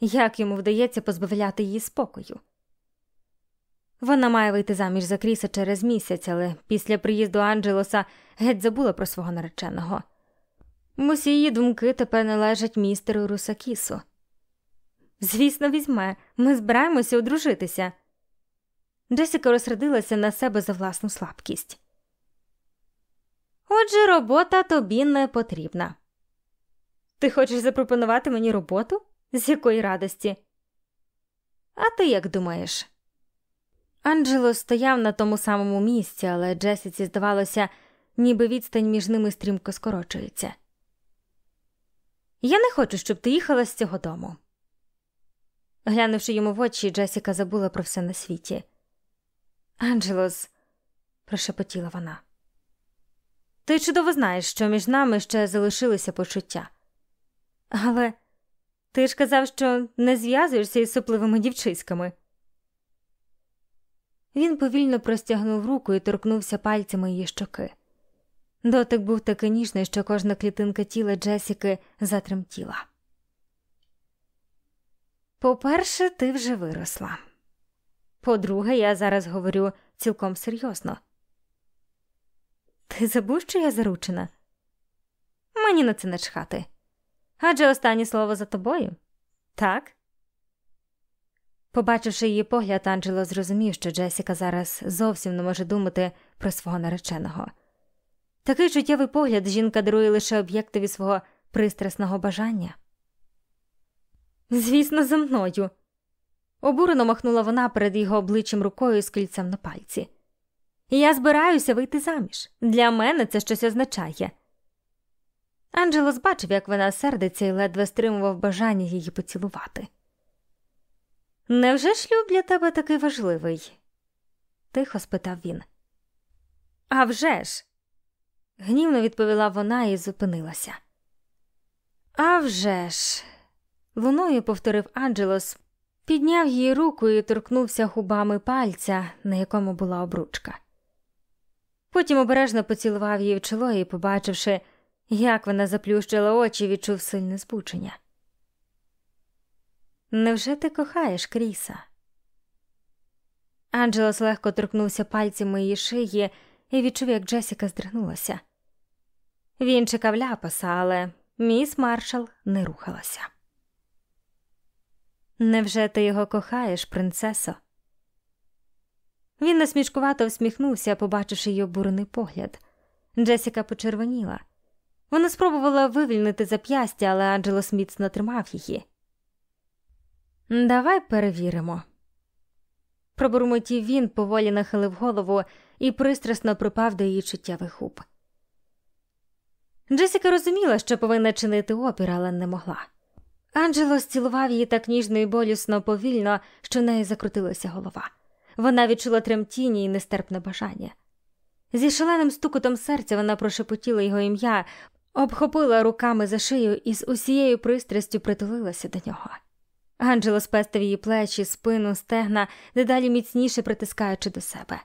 [SPEAKER 1] Як йому вдається позбавляти її спокою? Вона має вийти заміж за Кріса через місяць, але після приїзду Анджелоса геть забула про свого нареченого. Усі її думки тепер належать містеру Русакісу. Звісно, візьме, ми збираємося одружитися. Джесіка розсердилася на себе за власну слабкість. Отже, робота тобі не потрібна. Ти хочеш запропонувати мені роботу? З якої радості? А ти як думаєш? Анджело стояв на тому самому місці, але Джесіці здавалося, ніби відстань між ними стрімко скорочується. Я не хочу, щоб ти їхала з цього дому. Глянувши йому в очі, Джесіка забула про все на світі. Анджелос, прошепотіла вона. Ти чудово знаєш, що між нами ще залишилися почуття. Але ти ж казав, що не зв'язуєшся із супливими дівчиськами. Він повільно простягнув руку і торкнувся пальцями її щоки. Дотик був такий ніжний, що кожна клітинка тіла Джесіки затремтіла. По-перше, ти вже виросла. По-друге, я зараз говорю цілком серйозно. Ти забув, що я заручена? Мені на це не чхати. Адже останнє слово за тобою, так? Побачивши її погляд, Анджело зрозумів, що Джесіка зараз зовсім не може думати про свого нареченого. Такий чуттєвий погляд жінка дарує лише об'єктові свого пристрасного бажання. Звісно, за мною. Обурено махнула вона перед його обличчям рукою з кільцем на пальці. Я збираюся вийти заміж. Для мене це щось означає. Анджело збачив, як вона сердиться і ледве стримував бажання її поцілувати. Невже шлюб для тебе такий важливий? тихо спитав він. «А вже ж!» – гнівно відповіла вона і зупинилася. «А вже ж!» – луною повторив Анджелос, підняв її руку і торкнувся губами пальця, на якому була обручка. Потім обережно поцілував її в чоло і, побачивши, як вона заплющила очі, відчув сильне збучення. Невже ти кохаєш Кріса? Анджелос легко торкнувся пальцями її шиї і відчув, як Джесіка здригнулася. Він чекав ляпаса, але міс маршал не рухалася. Невже ти його кохаєш, принцесо? Він насмішкувато всміхнувся, побачивши її обурений погляд. Джесіка почервоніла. Вона спробувала вивільнити зап'ястя, але Анджелос міцно тримав її. Давай перевіримо. Пробурмотів він, поволі нахилив голову і пристрасно припав до її чуттєвих губ. Джесіка розуміла, що повинна чинити опір, але не могла. Анджело зцілував її так ніжно і болісно повільно, що в неї закрутилася голова. Вона відчула тремтіння і нестерпне бажання. Зі шаленим стукотом серця вона прошепотіла його ім'я, обхопила руками за шию і з усією пристрастю притулилася до нього. Анджело спестив її плечі, спину, стегна, дедалі міцніше притискаючи до себе.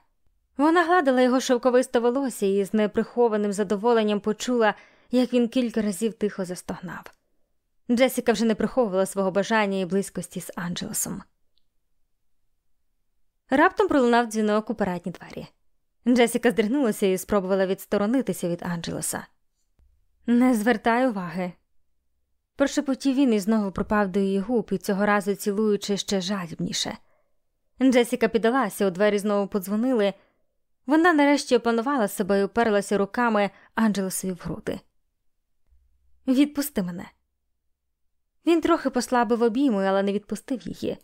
[SPEAKER 1] Вона гладила його шовковисте волосся і з неприхованим задоволенням почула, як він кілька разів тихо застогнав. Джесіка вже не приховувала свого бажання і близькості з Анджелосом. Раптом пролунав дзвінок у передні двері. Джесіка здригнулася і спробувала відсторонитися від Анджелоса. Не звертай уваги. Прошепотів він і знову пропав до її губ, і цього разу цілуючи ще жадібніше. Джесіка піддалася, у двері знову подзвонили. Вона нарешті опанувала себе і уперлася руками Анджелосові в груди. Відпусти мене. Він трохи послабив обійми, але не відпустив її.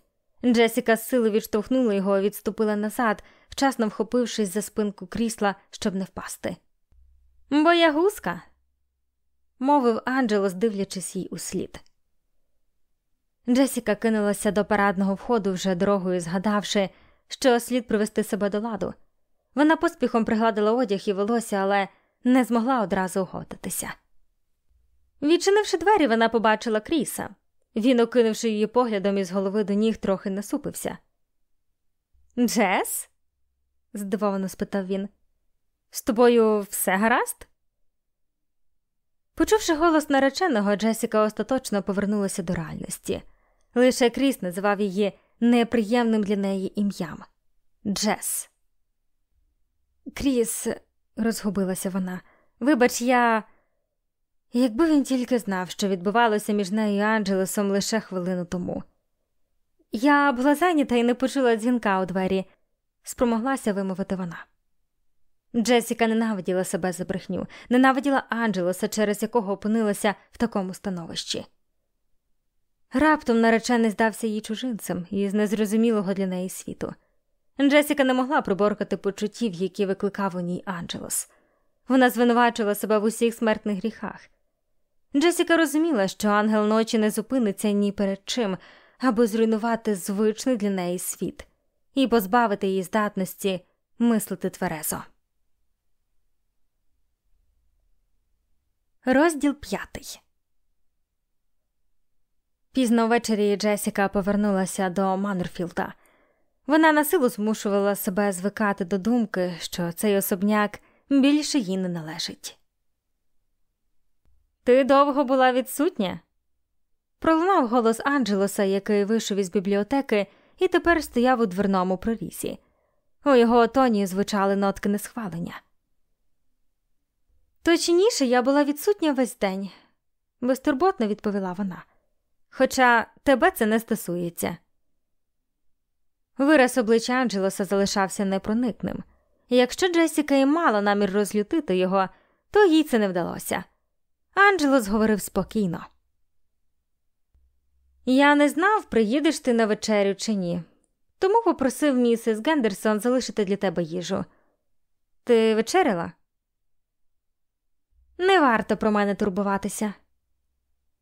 [SPEAKER 1] Джесіка з сили відштовхнула його і відступила назад, вчасно вхопившись за спинку крісла, щоб не впасти. Боягузка, мовив Анджело, дивлячись їй у слід. Джесіка кинулася до парадного входу, вже дорогою згадавши, що слід привести себе до ладу. Вона поспіхом пригладила одяг і волосся, але не змогла одразу охотитися. Відчинивши двері, вона побачила Кріса. Він, окинувши її поглядом із голови до ніг, трохи насупився. Джес? здивовано спитав він. З тобою все гаразд? Почувши голос нареченого, Джесіка остаточно повернулася до реальності. Лише Кріс називав її неприємним для неї ім'ям Джес. Кріс, розгубилася вона, вибач, я. Якби він тільки знав, що відбувалося між нею і Анджелесом лише хвилину тому. Я була зайнята і не почула дзвінка у двері, спромоглася вимовити вона. Джесіка ненавиділа себе за брехню, ненавиділа Анджелоса, через якого опинилася в такому становищі. Раптом наречений здався їй чужинцем із незрозумілого для неї світу. Джесіка не могла приборкати почуттів, які викликав у ній Анджелос. Вона звинувачила себе в усіх смертних гріхах. Джесіка розуміла, що ангел ночі не зупиниться ні перед чим, аби зруйнувати звичний для неї світ і позбавити її здатності мислити тверезо. Розділ п'ятий. Пізно ввечері Джесіка повернулася до Маннерфілда. Вона на силу змушувала себе звикати до думки, що цей особняк більше їй не належить. Ти довго була відсутня? Пролунав голос Анджелоса, який вийшов із бібліотеки і тепер стояв у дверному прорісі. У його тоні звучали нотки несхвалення. Точніше, я була відсутня весь день, безтурботно відповіла вона. Хоча тебе це не стосується. Вираз обличчя Анджелоса залишався непроникним, якщо Джесіка і мала намір розлютити його, то їй це не вдалося. Анджелос говорив спокійно. Я не знав, приїдеш ти на вечерю чи ні, тому попросив місіс Гендерсон залишити для тебе їжу. Ти вечеряла? Не варто про мене турбуватися.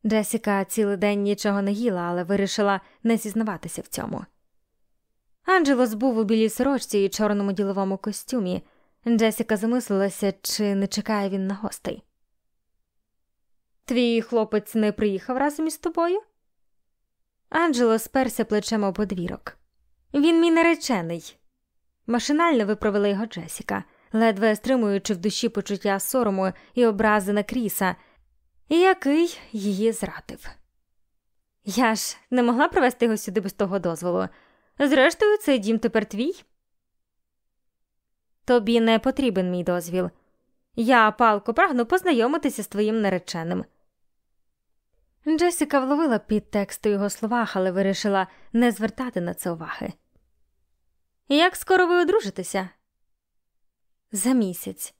[SPEAKER 1] Джесіка цілий день нічого не їла, але вирішила не зізнаватися в цьому. Анджелос був у білій сорочці і чорному діловому костюмі. Джесіка замислилася, чи не чекає він на гостей. Твій хлопець не приїхав разом із тобою? Анджело сперся плечем об подвірок. Він мій наречений. Машинально виправила його Джесіка, ледве стримуючи в душі почуття сорому і образи на кріса, який її зрадив. Я ж не могла привезти його сюди без того дозволу. Зрештою, цей дім тепер твій. Тобі не потрібен мій дозвіл. Я, палко, прагну познайомитися з твоїм нареченим. Джесіка вловила підтекст у його словах, але вирішила не звертати на це уваги. Як скоро ви одружитеся? За місяць.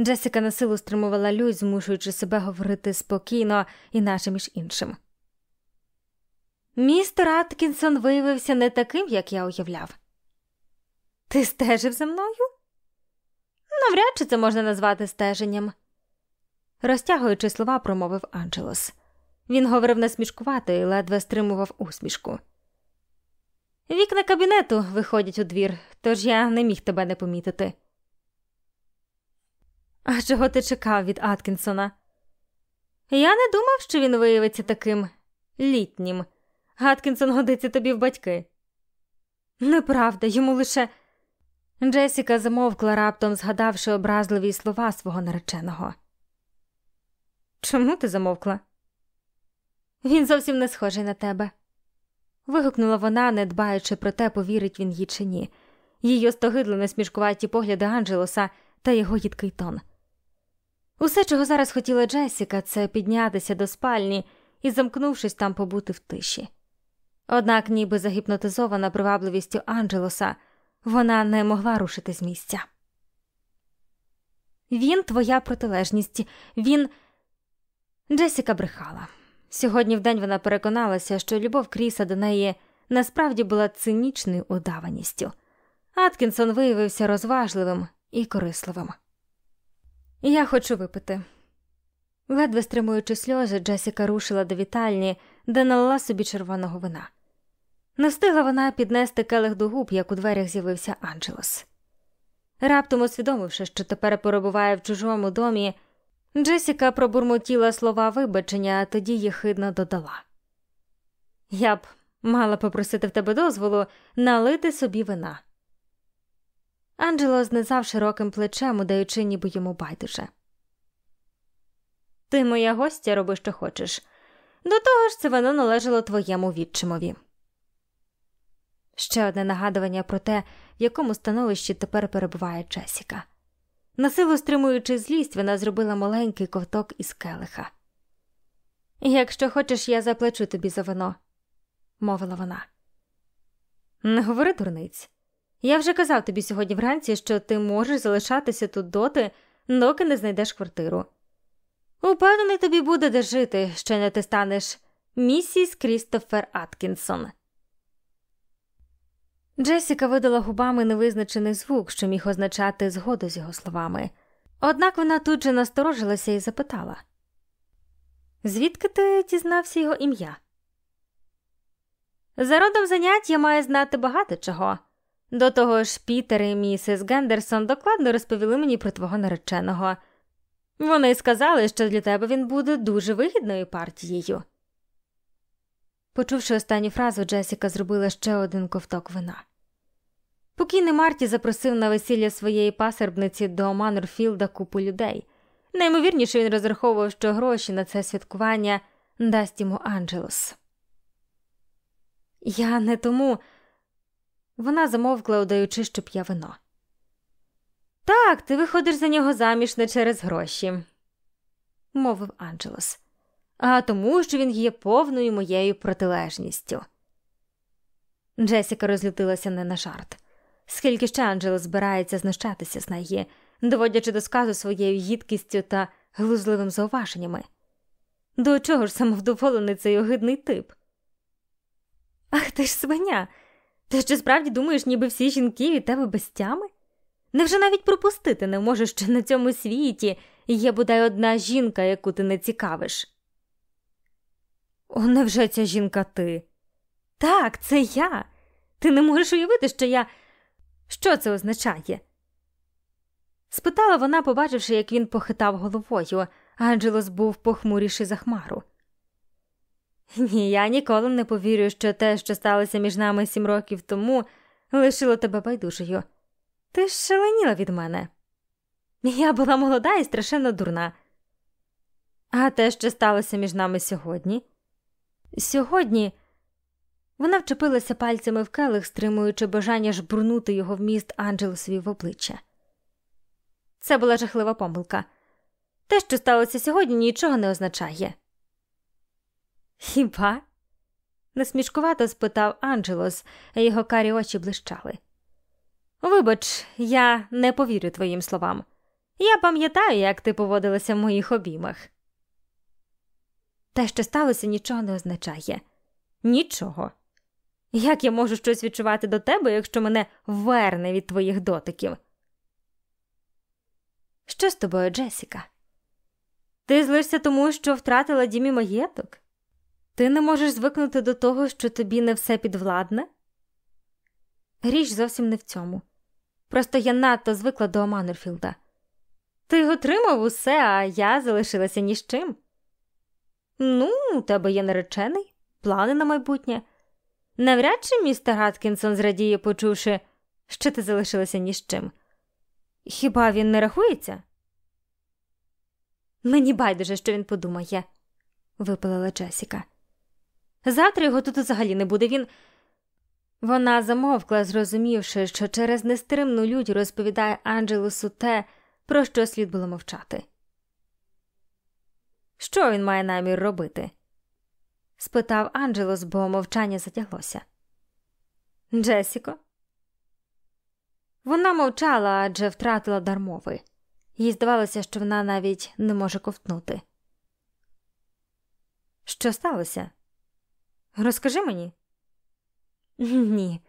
[SPEAKER 1] Джесіка на силу стримувала лють, змушуючи себе говорити спокійно, іначе між іншим. Містер Аткінсон виявився не таким, як я уявляв. Ти стежив за мною? Навряд чи це можна назвати стеженням. Розтягуючи слова, промовив Анджелос. Він говорив насмішкувато і ледве стримував усмішку. Вікна кабінету виходять у двір, тож я не міг тебе не помітити. А чого ти чекав від Аткінсона? Я не думав, що він виявиться таким літнім. Аткінсон годиться тобі в батьки. Неправда, йому лише. Джесіка замовкла раптом, згадавши образливі слова свого нареченого. Чому ти замовкла? Він зовсім не схожий на тебе. Вигукнула вона, не дбаючи про те, повірить він їй чи ні. Її остогидли насмішкуваті погляди Анджелоса та його їдкий тон. Усе, чого зараз хотіла Джесіка, це піднятися до спальні і, замкнувшись там, побути в тиші. Однак, ніби загіпнотизована привабливістю Анджелоса, вона не могла рушити з місця. Він твоя протилежність, він. Джесіка брехала. Сьогодні вдень вона переконалася, що любов Кріса до неї насправді була цинічною удаваністю. Аткінсон виявився розважливим і корисливим. Я хочу випити. Ледве стримуючи сльози, Джесіка рушила до вітальні, де налила собі червоного вина. Не встигла вона піднести келих до губ, як у дверях з'явився Анджелос. Раптом усвідомивши, що тепер перебуває в чужому домі, Джесіка пробурмотіла слова вибачення, а тоді єхидно додала. Я б мала попросити в тебе дозволу налити собі вина. Анджело знизав широким плечем, удаючи, ніби йому байдуже. Ти моя гостя, роби, що хочеш. До того ж, це вино належало твоєму відчимові. Ще одне нагадування про те, в якому становищі тепер перебуває Джесіка. Насилу стримуючи злість, вона зробила маленький ковток із келиха. Якщо хочеш, я заплачу тобі за вино, мовила вона. Не говори, дурниць. Я вже казав тобі сьогодні вранці, що ти можеш залишатися тут доти, доки не знайдеш квартиру. Упевнений, тобі буде де жити, що не ти станеш місіс Крістофер Аткінсон. Джесіка видала губами невизначений звук, що міг означати згоду з його словами. Однак вона тут же насторожилася і запитала Звідки ти дізнався його ім'я? За родом занять я маю знати багато чого. До того ж, Пітер і місіс Гендерсон докладно розповіли мені про твого нареченого. Вони сказали, що для тебе він буде дуже вигідною партією. Почувши останню фразу, Джесіка зробила ще один ковток вина. Покійний Марті запросив на весілля своєї пасербниці до Манорфілда купу людей. Наймовірніше він розраховував, що гроші на це святкування дасть йому Анджелос. Я не тому. Вона замовкла, удаючи, що п'є вино. Так, ти виходиш за нього заміж не через гроші, мовив Анджелос, а тому, що він є повною моєю протилежністю. Джесіка розлютилася не на жарт. Скільки ще Анджело збирається знущатися з неї, доводячи до сказу своєю гідкістю та глузливим зауваженнями. До чого ж самовдоволений цей огидний тип? Ах ти ж свиня! Ти що справді думаєш, ніби всі жінки від тебе без тями? Невже навіть пропустити не можеш, що на цьому світі є бодай одна жінка, яку ти не цікавиш? О, невже ця жінка ти? Так, це я. Ти не можеш уявити, що я що це означає? спитала вона, побачивши, як він похитав головою, Анджелос був похмуріший за хмару. Ні, я ніколи не повірю, що те, що сталося між нами сім років тому, лишило тебе байдужою. Ти ж шаленіла від мене. Я була молода і страшенно дурна. А те, що сталося між нами сьогодні, Сьогодні вона вчепилася пальцями в келих, стримуючи бажання жбурнути його в міст Анджелесові в обличчя. Це була жахлива помилка. Те, що сталося сьогодні, нічого не означає. Хіба? насмішкувато спитав Анджелос, а його карі очі блищали. Вибач, я не повірю твоїм словам. Я пам'ятаю, як ти поводилася в моїх обіймах. Те, що сталося, нічого не означає. Нічого. Як я можу щось відчувати до тебе, якщо мене верне від твоїх дотиків? Що з тобою, Джесіка? Ти злишся тому, що втратила дімі маєток? Ти не можеш звикнути до того, що тобі не все підвладне? Річ зовсім не в цьому. Просто я надто звикла до Маннерфілда. Ти отримав усе, а я залишилася ні з чим. Ну, у тебе є наречений, плани на майбутнє. Навряд чи містер Гадкінсон зрадіє, почувши, що ти залишилася ні з чим. Хіба він не рахується? Мені байдуже, що він подумає, випалила Джесіка. Завтра його тут взагалі не буде він. Вона замовкла, зрозумівши, що через нестримну лють розповідає Анджелусу те, про що слід було мовчати. Що він має намір робити? спитав Анджелос, бо мовчання затяглося. Джесіко. Вона мовчала, адже втратила дармови. Їй здавалося, що вона навіть не може ковтнути. Що сталося? Розкажи мені. Ні.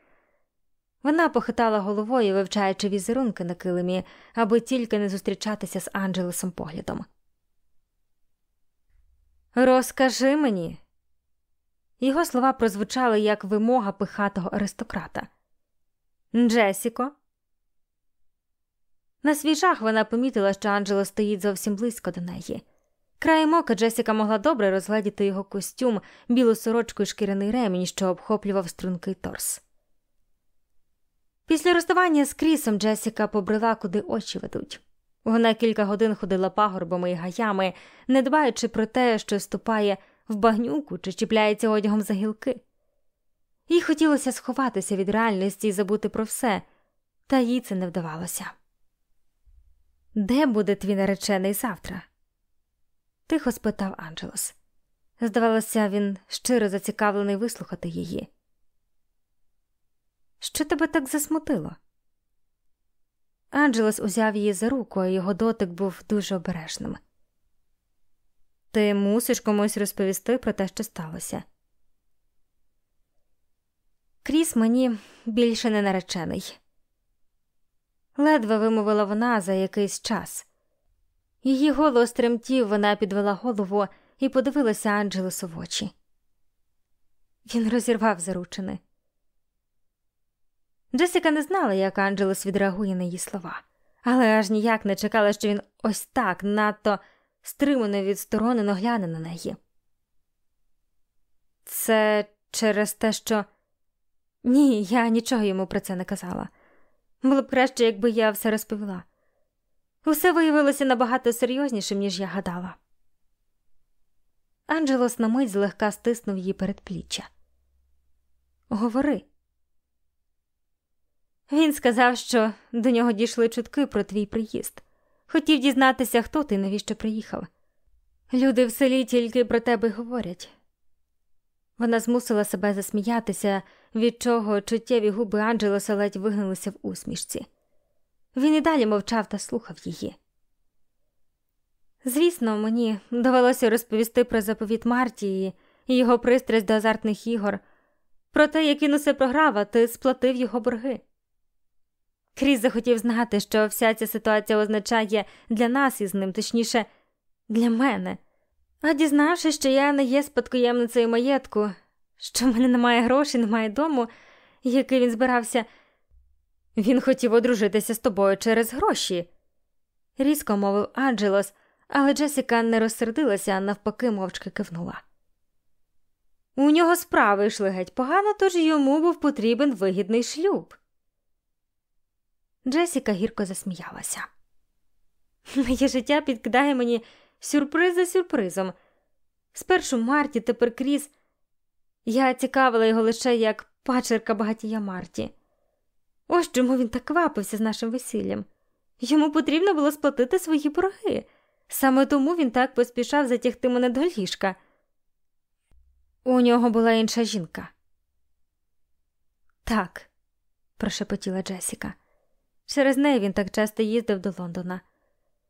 [SPEAKER 1] Вона похитала головою, вивчаючи візерунки на килимі, аби тільки не зустрічатися з Анджелесом поглядом. Розкажи мені. Його слова прозвучали як вимога пихатого аристократа. Джесіко. На свій жах вона помітила, що Анджело стоїть зовсім близько до неї. Краєм ока Джесіка могла добре розгледіти його костюм, білу сорочку і шкіряний ремінь, що обхоплював стрункий торс. Після розставання з Крісом Джесіка побрела, куди очі ведуть. Вона кілька годин ходила пагорбами і гаями, не дбаючи про те, що ступає в багнюку чи чіпляється одягом за гілки. Їй хотілося сховатися від реальності і забути про все, та їй це не вдавалося. Де буде твій наречений завтра? тихо спитав Анджелос. Здавалося, він щиро зацікавлений вислухати її. Що тебе так засмутило? Анджелос узяв її за руку, а його дотик був дуже обережним. Ти мусиш комусь розповісти про те, що сталося. Кріс мені більше не наречений. Ледве вимовила вона за якийсь час. Її голос тремтів, вона підвела голову і подивилася Анджелесу в очі. Він розірвав заручини. Джесіка не знала, як Анджелес відреагує на її слова, але аж ніяк не чекала, що він ось так надто стримано відсторонено гляне на неї. Це через те, що ні, я нічого йому про це не казала. Було б краще, якби я все розповіла. Усе виявилося набагато серйознішим, ніж я гадала. Анджелос на мить злегка стиснув її передпліччя. Говори. Він сказав, що до нього дійшли чутки про твій приїзд. Хотів дізнатися, хто ти навіщо приїхав. Люди в селі тільки про тебе говорять. Вона змусила себе засміятися, від чого чуттєві губи Анджелоса ледь вигнулися в усмішці. Він і далі мовчав та слухав її. Звісно, мені довелося розповісти про заповіт Мартії і його пристрасть до азартних ігор, про те, як він усе програв, а ти сплатив його борги. Кріс захотів знати, що вся ця ситуація означає для нас із ним, точніше, для мене. А дізнавшись, що я не є спадкоємницею маєтку, що в мене немає грошей, немає дому, який він збирався, він хотів одружитися з тобою через гроші, різко мовив Анджелос, але Джесіка не розсердилася, а навпаки, мовчки кивнула. У нього справи йшли геть погано, тож йому був потрібен вигідний шлюб. Джесіка гірко засміялася. Моє життя підкидає мені сюрприз за сюрпризом. Спершу Марті, тепер Кріс, Я цікавила його лише як пачерка багатія Марті. Ось чому він так квапився з нашим весіллям. Йому потрібно було сплатити свої борги. Саме тому він так поспішав затягти мене до ліжка. У нього була інша жінка. Так, прошепотіла Джесіка. Через неї він так часто їздив до Лондона.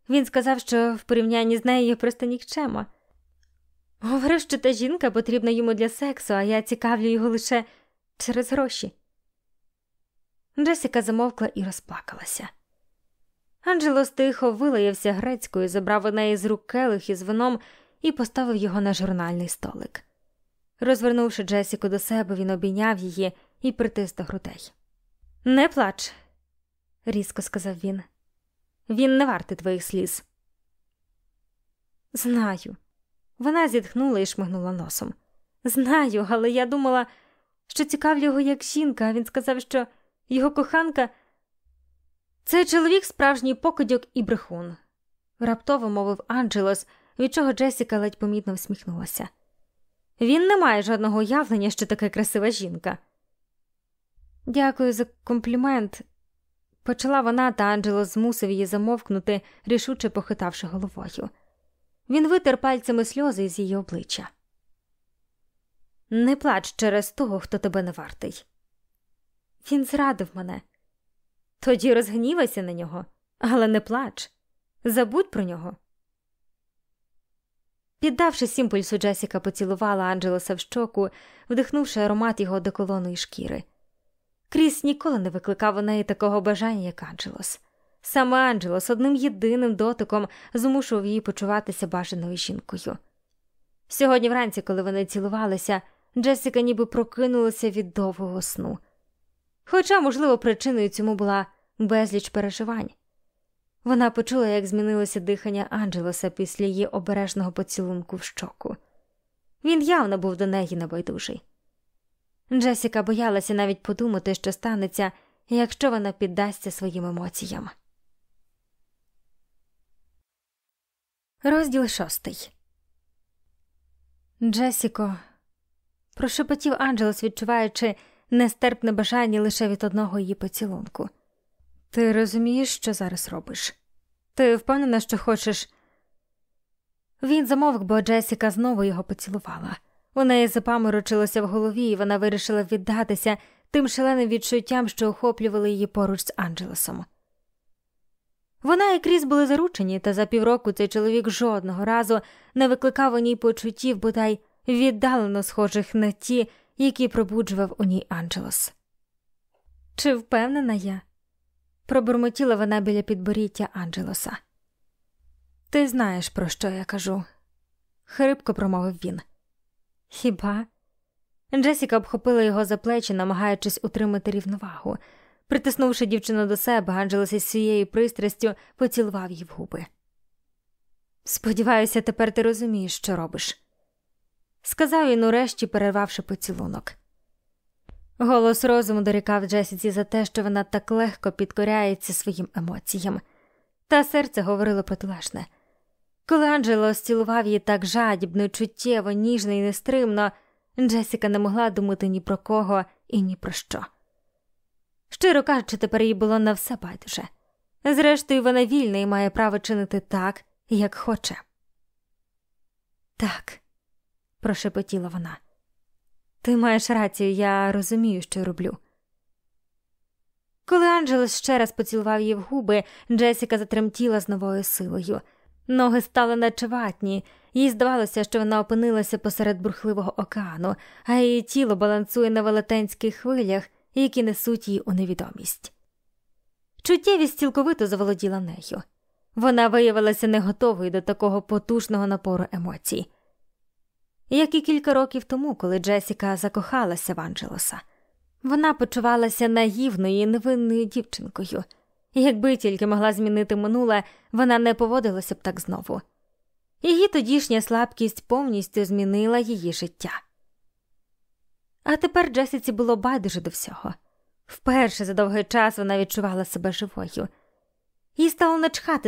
[SPEAKER 1] Він сказав, що в порівнянні з нею просто нікчема. Говорив, що та жінка потрібна йому для сексу, а я цікавлю його лише через гроші. Джесіка замовкла і розплакалася. Анджело стихо вилаявся грецькою, забрав у неї з рук келих із вином і поставив його на журнальний столик. Розвернувши Джесіку до себе, він обійняв її і притис до грудей. Не плач, різко сказав він. Він не вартий твоїх сліз. Знаю. Вона зітхнула і шмигнула носом. Знаю, але я думала, що цікавлю його як жінка, а він сказав, що його коханка цей чоловік справжній покидьок і брехун, раптово мовив Анджелос, від чого Джесіка ледь помітно всміхнулася. Він не має жодного уявлення, що таке красива жінка. Дякую за комплімент. Почала вона, та Анджело змусив її замовкнути, рішуче похитавши головою. Він витер пальцями сльози із її обличчя. Не плач через того, хто тебе не вартий. Він зрадив мене. Тоді розгнівайся на нього, але не плач. Забудь про нього. Піддавшись імпульсу, Джесіка поцілувала Анджелоса в щоку, вдихнувши аромат його деколоної шкіри. Кріс ніколи не викликав у неї такого бажання, як Анджелос. Саме Анджелос одним єдиним дотиком змушував її почуватися бажаною жінкою. Сьогодні вранці, коли вони цілувалися, Джесіка ніби прокинулася від довгого сну. Хоча, можливо, причиною цьому була безліч переживань. Вона почула, як змінилося дихання Анджелоса після її обережного поцілунку в щоку. Він явно був до неї небайдужий. Джесіка боялася навіть подумати, що станеться, якщо вона піддасться своїм емоціям. Розділ шостий. Джесіко. прошепотів Анджелос, відчуваючи нестерпне бажання лише від одного її поцілунку. Ти розумієш, що зараз робиш? Ти впевнена, що хочеш. Він замовк, бо Джесіка знову його поцілувала. У неї запаморочилося в голові, і вона вирішила віддатися тим шаленим відчуттям, що охоплювали її поруч з Анджелесом. Вона і Кріс були заручені, та за півроку цей чоловік жодного разу не викликав у ній почуттів, бодай віддалено схожих на ті, які пробуджував у ній Анджелос. Чи впевнена я? пробурмотіла вона біля підборіття Анджелоса. Ти знаєш, про що я кажу, хрипко промовив він. Хіба? Джесіка обхопила його за плечі, намагаючись утримати рівновагу. Притиснувши дівчину до себе, Анджелос із цією пристрастю поцілував її в губи. Сподіваюся, тепер ти розумієш, що робиш, сказав він урешті, перервавши поцілунок. Голос розуму дорікав Джесіці за те, що вона так легко підкоряється своїм емоціям, та серце говорило протилежне. Коли Анджело зцілував її так жадібно, чуттєво, ніжно і нестримно, Джесіка не могла думати ні про кого і ні про що. Щиро кажучи, тепер їй було на все байдуже. Зрештою, вона вільна і має право чинити так, як хоче. Так, прошепотіла вона. Ти маєш рацію, я розумію, що роблю. Коли Анджелес ще раз поцілував її в губи, Джесіка затремтіла з новою силою. Ноги стали наче ватні, їй здавалося, що вона опинилася посеред бурхливого океану, а її тіло балансує на велетенських хвилях, які несуть її у невідомість. Чуттєвість цілковито заволоділа нею. Вона виявилася не готовою до такого потужного напору емоцій як і кілька років тому, коли Джесіка закохалася в Анджелоса. Вона почувалася наївною і невинною дівчинкою, якби тільки могла змінити минуле, вона не поводилася б так знову. Її тодішня слабкість повністю змінила її життя. А тепер Джесіці було байдуже до всього. Вперше за довгий час вона відчувала себе живою, їй стало начхати на